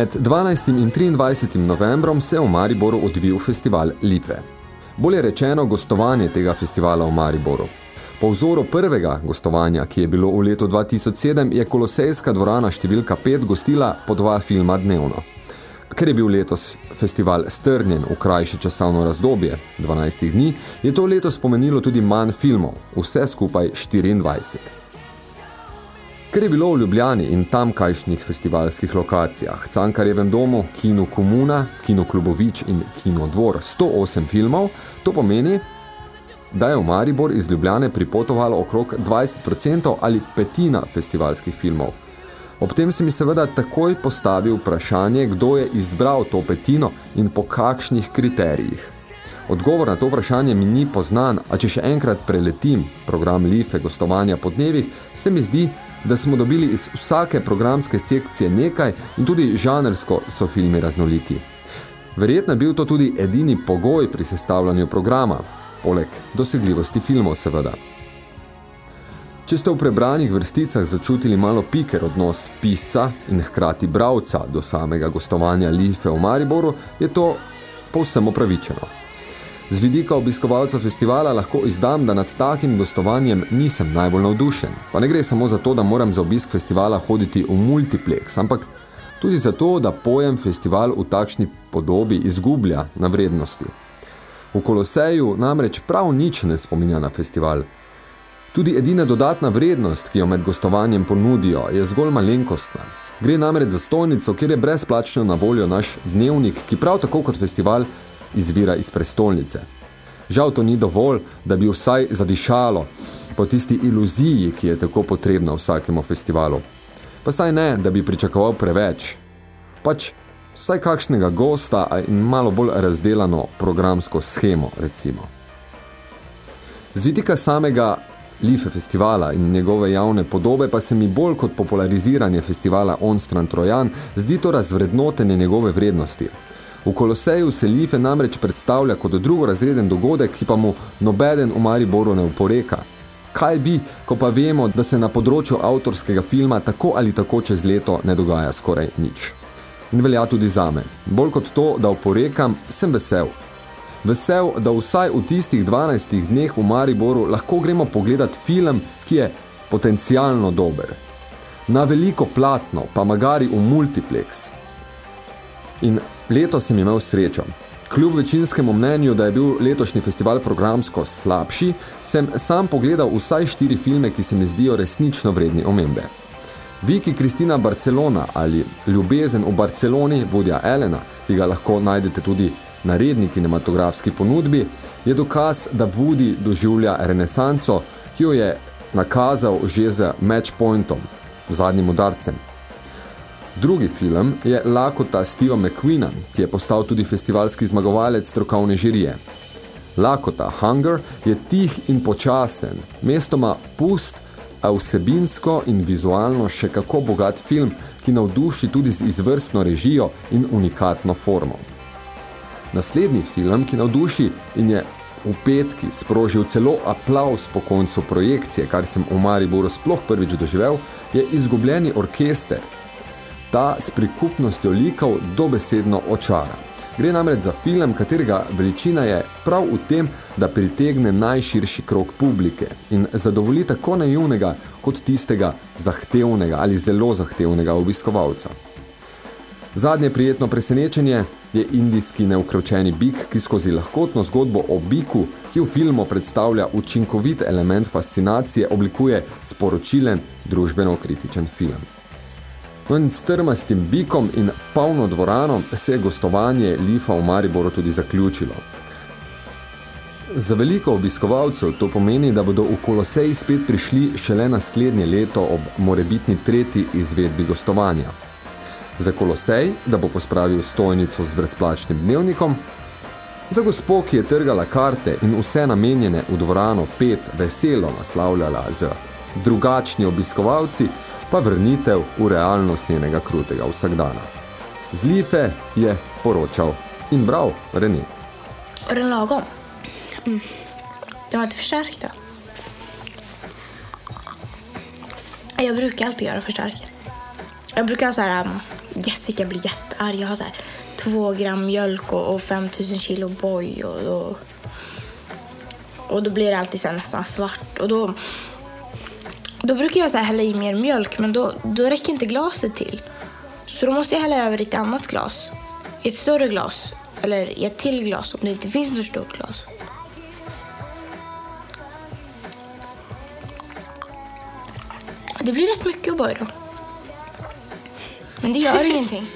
Med 12. in 23. novembrom se je v Mariboru odvil festival Life. Bolje rečeno gostovanje tega festivala v Mariboru. Po vzoru prvega gostovanja, ki je bilo v letu 2007, je Kolosejska dvorana številka 5 gostila po dva filma dnevno. Ker je bil letos festival strnjen v krajše časovno razdobje, 12 dni, je to letos pomenilo tudi manj filmov, vse skupaj 24. Ker je bilo v Ljubljani in tamkajšnjih festivalskih lokacijah, Cankarjevem domu, Kinu Komuna, Kino Klubovič in Kino Dvor 108 filmov, to pomeni, da je v Maribor iz Ljubljane pripotovalo okrog 20% ali petina festivalskih filmov. Ob tem se mi seveda takoj postavi vprašanje, kdo je izbral to petino in po kakšnih kriterijih. Odgovor na to vprašanje mi ni poznan, a če še enkrat preletim program Life gostovanja po dnevih, se mi zdi, da smo dobili iz vsake programske sekcije nekaj in tudi žanrsko so filmi raznoliki. Verjetno je bil to tudi edini pogoj pri sestavljanju programa, poleg dosegljivosti filmov seveda. Če ste v prebranih vrsticah začutili malo piker odnos pisca in hkrati bravca do samega gostovanja Life v Mariboru, je to povsem opravičeno. Z vidika obiskovalca festivala lahko izdam, da nad takim gostovanjem nisem najbolj navdušen. Pa ne gre samo za to, da moram za obisk festivala hoditi v multiplex, ampak tudi zato, da pojem festival v takšni podobi izgublja na vrednosti. V Koloseju namreč prav nič ne spominja na festival. Tudi edina dodatna vrednost, ki jo med gostovanjem ponudijo, je zgolj malenkostna. Gre namreč za stojnico, kjer je brezplačno na voljo naš dnevnik, ki prav tako kot festival izvira iz prestolnice. Žal to ni dovolj, da bi vsaj zadišalo po tisti iluziji, ki je tako potrebna vsakemu festivalu. Pa saj ne, da bi pričakoval preveč. Pač vsaj kakšnega gosta in malo bolj razdelano programsko schemo, recimo. Z vidika samega Life festivala in njegove javne podobe pa se mi bolj kot populariziranje festivala Onstran Trojan zdi to razvrednotenje njegove vrednosti. V Koloseju se Life namreč predstavlja kot drugorazreden dogodek, ki pa mu nobeden v Mariboru ne uporeka. Kaj bi, ko pa vemo, da se na področju avtorskega filma tako ali tako čez leto ne dogaja skoraj nič. In velja tudi zame. Bolj kot to, da oporekam, sem vesel. Vesel, da vsaj v tistih 12 dneh v Mariboru lahko gremo pogledat film, ki je potencialno dober. Na veliko platno, pa magari v multiplex. In letos sem imel srečo. Kljub večinskemu mnenju, da je bil letošnji festival programsko slabši, sem sam pogledal vsaj štiri filme, ki se mi zdijo resnično vredni omembe. Viki Kristina Barcelona ali Ljubezen v Barceloni vodja Elena, ki ga lahko najdete tudi na redni kinematografski ponudbi, je dokaz, da Woody doživlja renesanso, ki jo je nakazal že z matchpointom, zadnjim udarcem. Drugi film je Lakota Steva McQueena, ki je postal tudi festivalski zmagovalec strokovne žirije. Lakota Hunger je tih in počasen, mestoma pust, a vsebinsko in vizualno še kako bogat film, ki navduši tudi z izvrstno režijo in unikatno formo. Naslednji film, ki navduši in je v petki sprožil celo aplaus po koncu projekcije, kar sem v Mariboru sploh prvič doživel, je Izgubljeni orkester. Ta s prikupnostjo likov dobesedno očara. Gre namreč za film, katerega veličina je prav v tem, da pritegne najširši krok publike in zadovolji tako naivnega kot tistega zahtevnega ali zelo zahtevnega obiskovalca. Zadnje prijetno presenečenje je indijski neukročeni bik, ki skozi lahkotno zgodbo o biku, ki v filmu predstavlja učinkovit element fascinacije, oblikuje sporočilen, družbeno-kritičen film. No in s trmastim bikom in polno dvorano se je gostovanje Lifa v Mariboru tudi zaključilo. Za veliko obiskovalcev to pomeni, da bodo v Koloseji spet prišli šele naslednje leto ob morebitni tretji izvedbi gostovanja. Za Kolosej, da bo pospravil stojnico z brezplačnim dnevnikom, za gospo, ki je trgala karte in vse namenjene v dvorano pet veselo naslavljala z drugačni obiskovalci, pa vrnitev v realnost njenega krutega vsakdana. Z Life je poročal in bral René. Var den lagom? Mm. Det var inte förstärkt då? Jag brukar alltid göra för stark. Jag brukar så här, Jessica blir jättearg. Jag har så här två gram mjölk och, och 5000 kilo boj och då, och då blir det alltid så här nästan svart. Och då, då brukar jag så här hälla i mer mjölk men då, då räcker inte glaset till. Så då måste jag hälla över i ett annat glas. I ett större glas. Eller i ett till glas om det inte finns något stort glas. Det blir rätt mycket att då. Men det gör ingenting.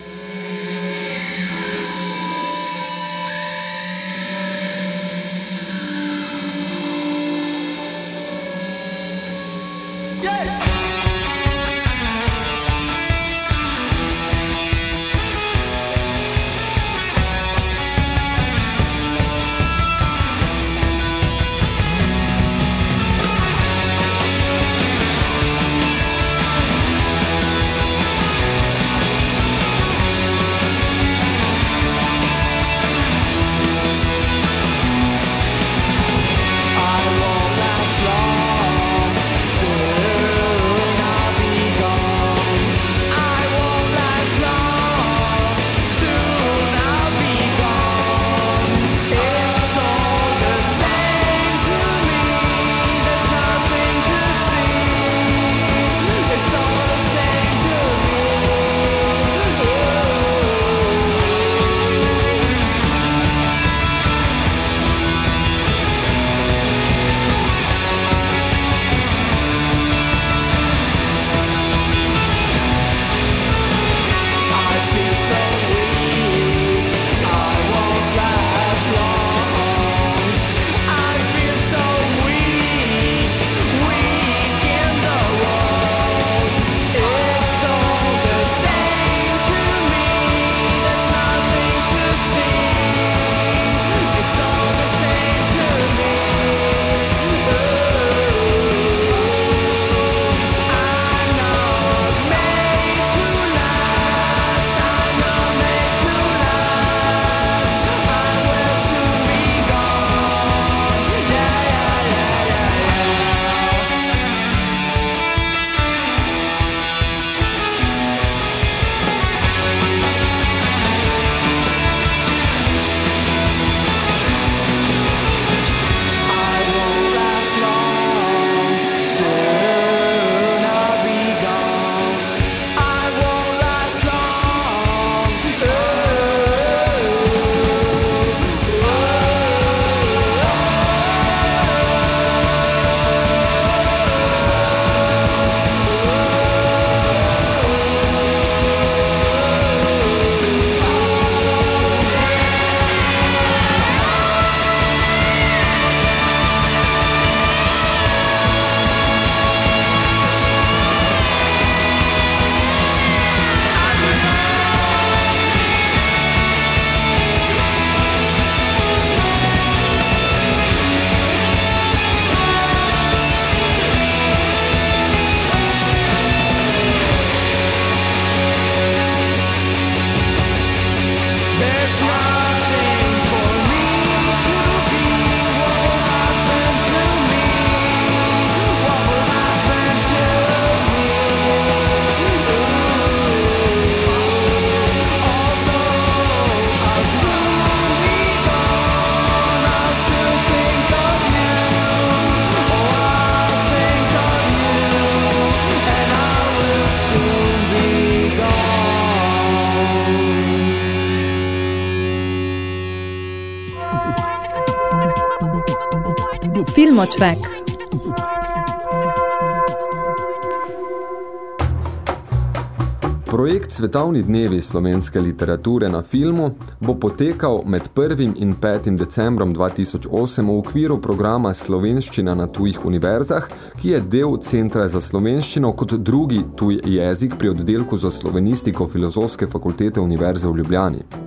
Filmočvek. Projekt Svetovni dnevi slovenske literature na filmu bo potekal med 1. in 5. decembrom 2008 v okviru programa Slovenščina na tujih univerzah, ki je del Centra za slovenščino kot drugi tuj jezik pri oddelku za slovenistiko Filozofske fakultete Univerze v Ljubljani.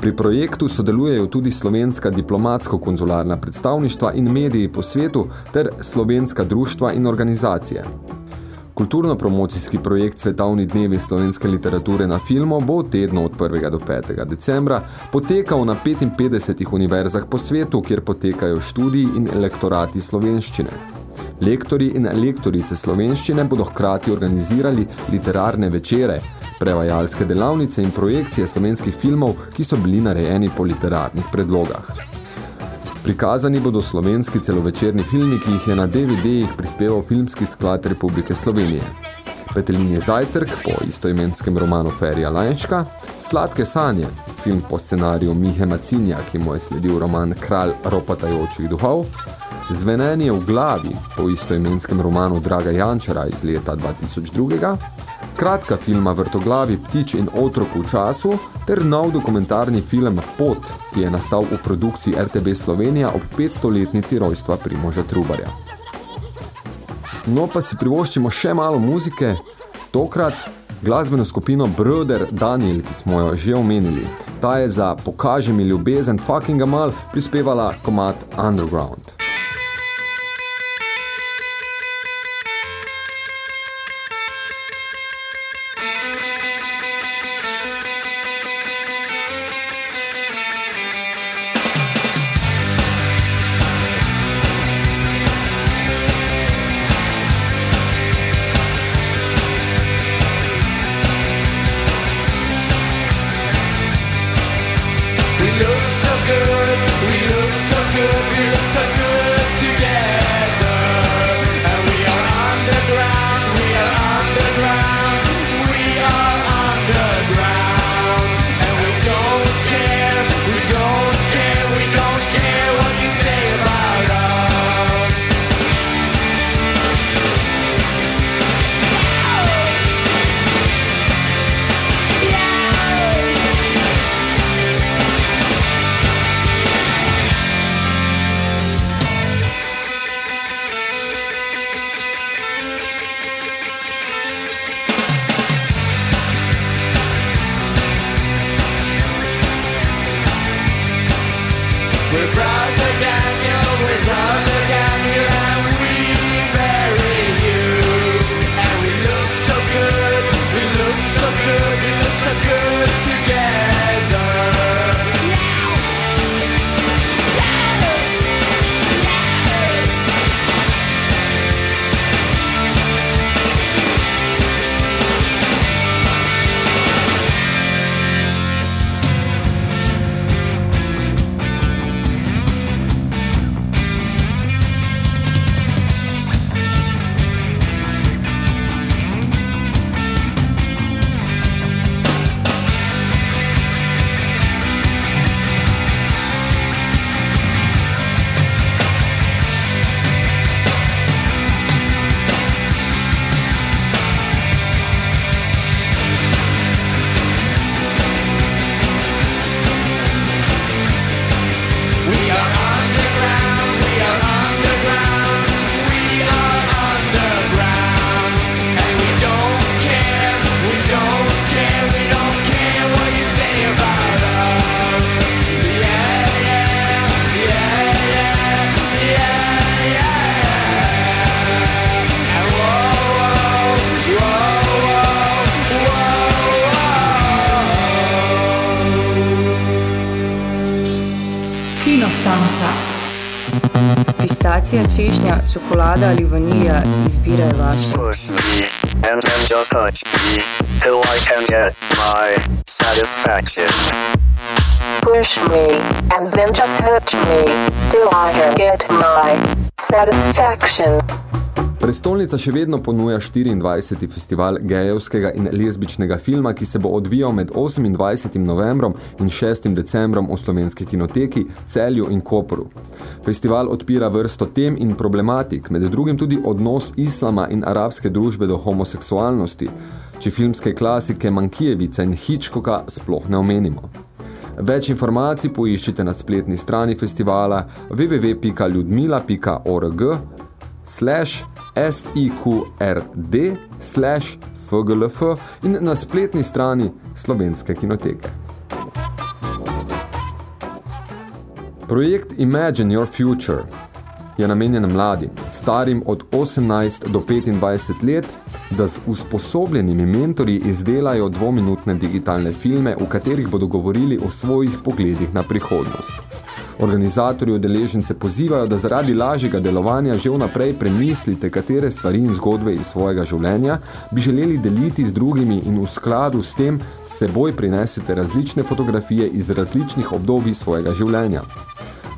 Pri projektu sodelujejo tudi slovenska diplomatsko-konzularna predstavništva in mediji po svetu ter slovenska društva in organizacije. Kulturno-promocijski projekt Svetovni dnevi slovenske literature na filmu bo v tednu od 1. do 5. decembra potekal na 55 univerzah po svetu, kjer potekajo študiji in lektorati slovenščine. Lektori in lektorice slovenščine bodo hkrati organizirali literarne večere, prevajalske delavnice in projekcije slovenskih filmov, ki so bili narejeni po literarnih predlogah. Prikazani bodo slovenski celovečerni filmi, ki jih je na DVD-jih prispeval Filmski sklad Republike Slovenije. Petelin je zajtrk po istoimenskem romanu Ferija Lajnška, Sladke sanje, film po scenariju Mihe Macinja, ki mu je sledil roman Kralj ropatajočih duhov, Zvenenje v glavi po istoimenskem romanu Draga Jančara iz leta 2002, kratka filma Vrtoglavi ptič in otrok v času ter nov dokumentarni film Pot, ki je nastal v produkciji RTB Slovenija ob 500-letnici rojstva Primoža Trubarja. No pa si privoščimo še malo muzike, tokrat glasbeno skupino Brother Daniel, ki smo jo že omenili. Ta je za Pokaže mi ljubezen fucking amal prispevala komad Underground. Push me, and then just touch me, till I can get my satisfaction. Push me, and then just touch me, till I can get my satisfaction. Prestolnica še vedno ponuja 24. festival gejevskega in lezbičnega filma, ki se bo odvijal med 28. novembrom in 6. decembrom v slovenski kinoteki, Celju in Koporu. Festival odpira vrsto tem in problematik, med drugim tudi odnos islama in arabske družbe do homoseksualnosti, če filmske klasike Mankijevica in Hitchcocka sploh ne omenimo. Več informacij poiščite na spletni strani festivala www.ljudmila.org slash siqrd slash fglf in na spletni strani Slovenske kinoteke. Projekt Imagine Your Future je namenjen mladim, starim od 18 do 25 let, da z usposobljenimi mentorji izdelajo dvominutne digitalne filme, v katerih bodo govorili o svojih pogledih na prihodnost. Organizatorji udeležence pozivajo, da zaradi lažjega delovanja že vnaprej premislite, katere stvari in zgodbe iz svojega življenja bi želeli deliti z drugimi in v skladu s tem seboj prinesete različne fotografije iz različnih obdobij svojega življenja.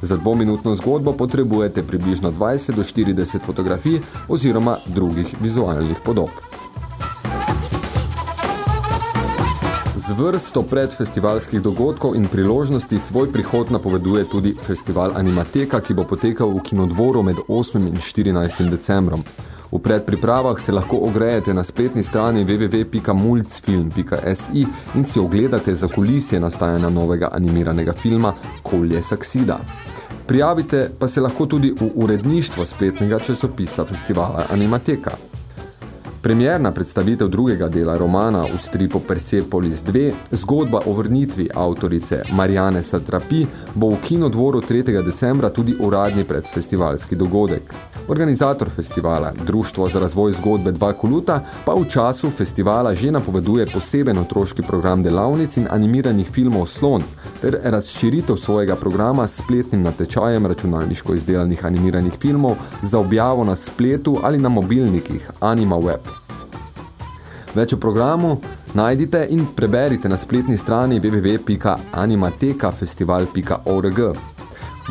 Za dvominutno zgodbo potrebujete približno 20 do 40 fotografij oziroma drugih vizualnih podob. Z vrsto predfestivalskih dogodkov in priložnosti svoj prihod napoveduje tudi festival Animateka, ki bo potekal v Kinodvoru med 8. in 14. decembrom. V predpripravah se lahko ogrejete na spletni strani www.mulcfilm.si in si ogledate za kulisje nastajanja novega animiranega filma Kolje Saksida. Prijavite pa se lahko tudi v uredništvo spletnega časopisa festivala Animateka. Premjerna predstavitev drugega dela romana v stripu Persepolis 2, zgodba o vrnitvi avtorice Marijane Satrapi, bo v kinodvoru 3. decembra tudi uradni predfestivalski dogodek. Organizator festivala, Društvo za razvoj zgodbe Dva koluta, pa v času festivala že napoveduje poseben otroški program delavnic in animiranih filmov Slon, ter razširitev svojega programa s spletnim natečajem računalniško izdelanih animiranih filmov za objavo na spletu ali na mobilnikih AnimaWeb. Več o programu najdite in preberite na spletni strani www.animatekafestival.org.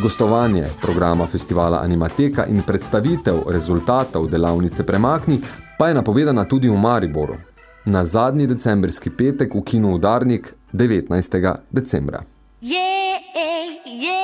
Gostovanje programa festivala Animateka in predstavitev rezultatov delavnice Premakni pa je napovedana tudi v Mariboru. Na zadnji decembrski petek v kinu Udarnik 19. decembra. Yeah, yeah, yeah.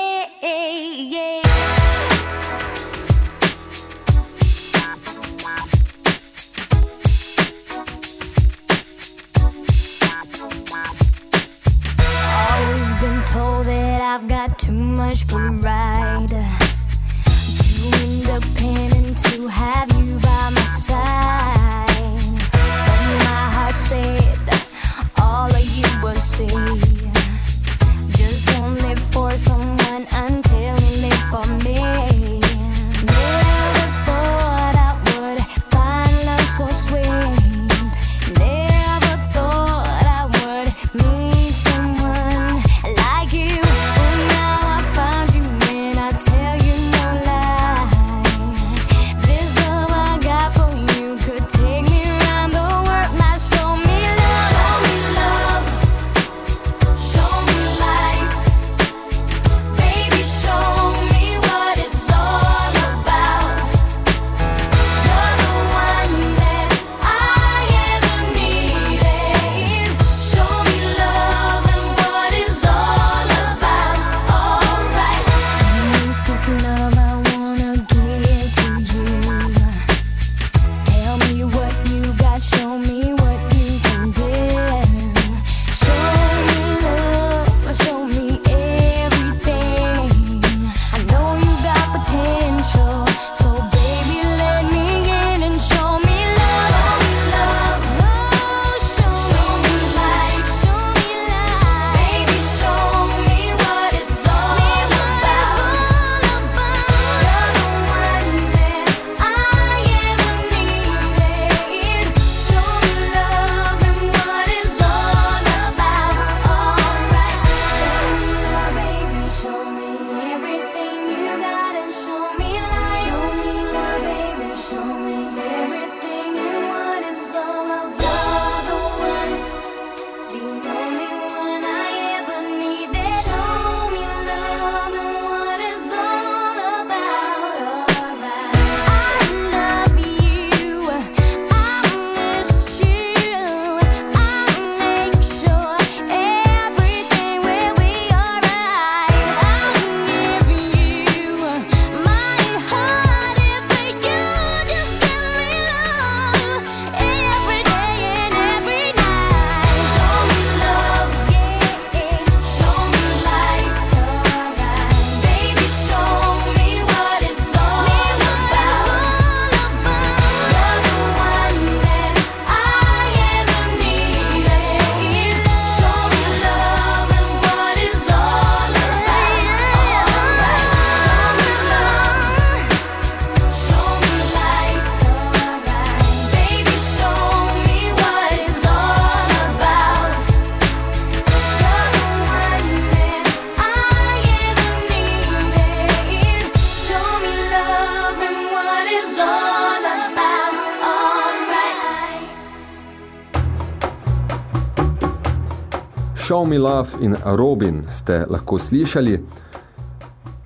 Me Love in Robin ste lahko slišali.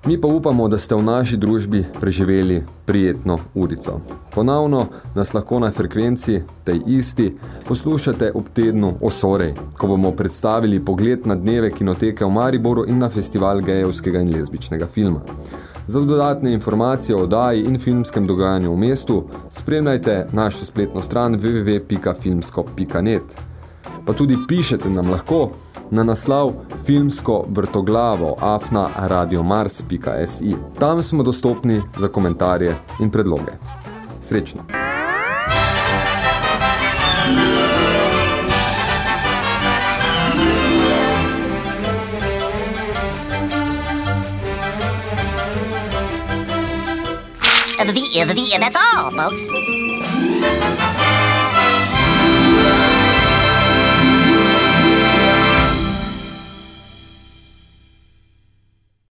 Mi pa upamo, da ste v naši družbi preživeli prijetno urico. Ponovno nas lahko na frekvenci, tej isti, poslušate ob tednu Osorej, ko bomo predstavili pogled na dneve kinoteke v Mariboru in na festival gejevskega in lezbičnega filma. Za dodatne informacije o daji in filmskem dogajanju v mestu spremljajte našo spletno stran www.filmsko.net. Pa tudi pišete nam lahko na naslov filmsko vrtoglavo afna radiomars.si. Tam smo dostopni za komentarje in predloge. Srečno! The, the, the, that's all, folks.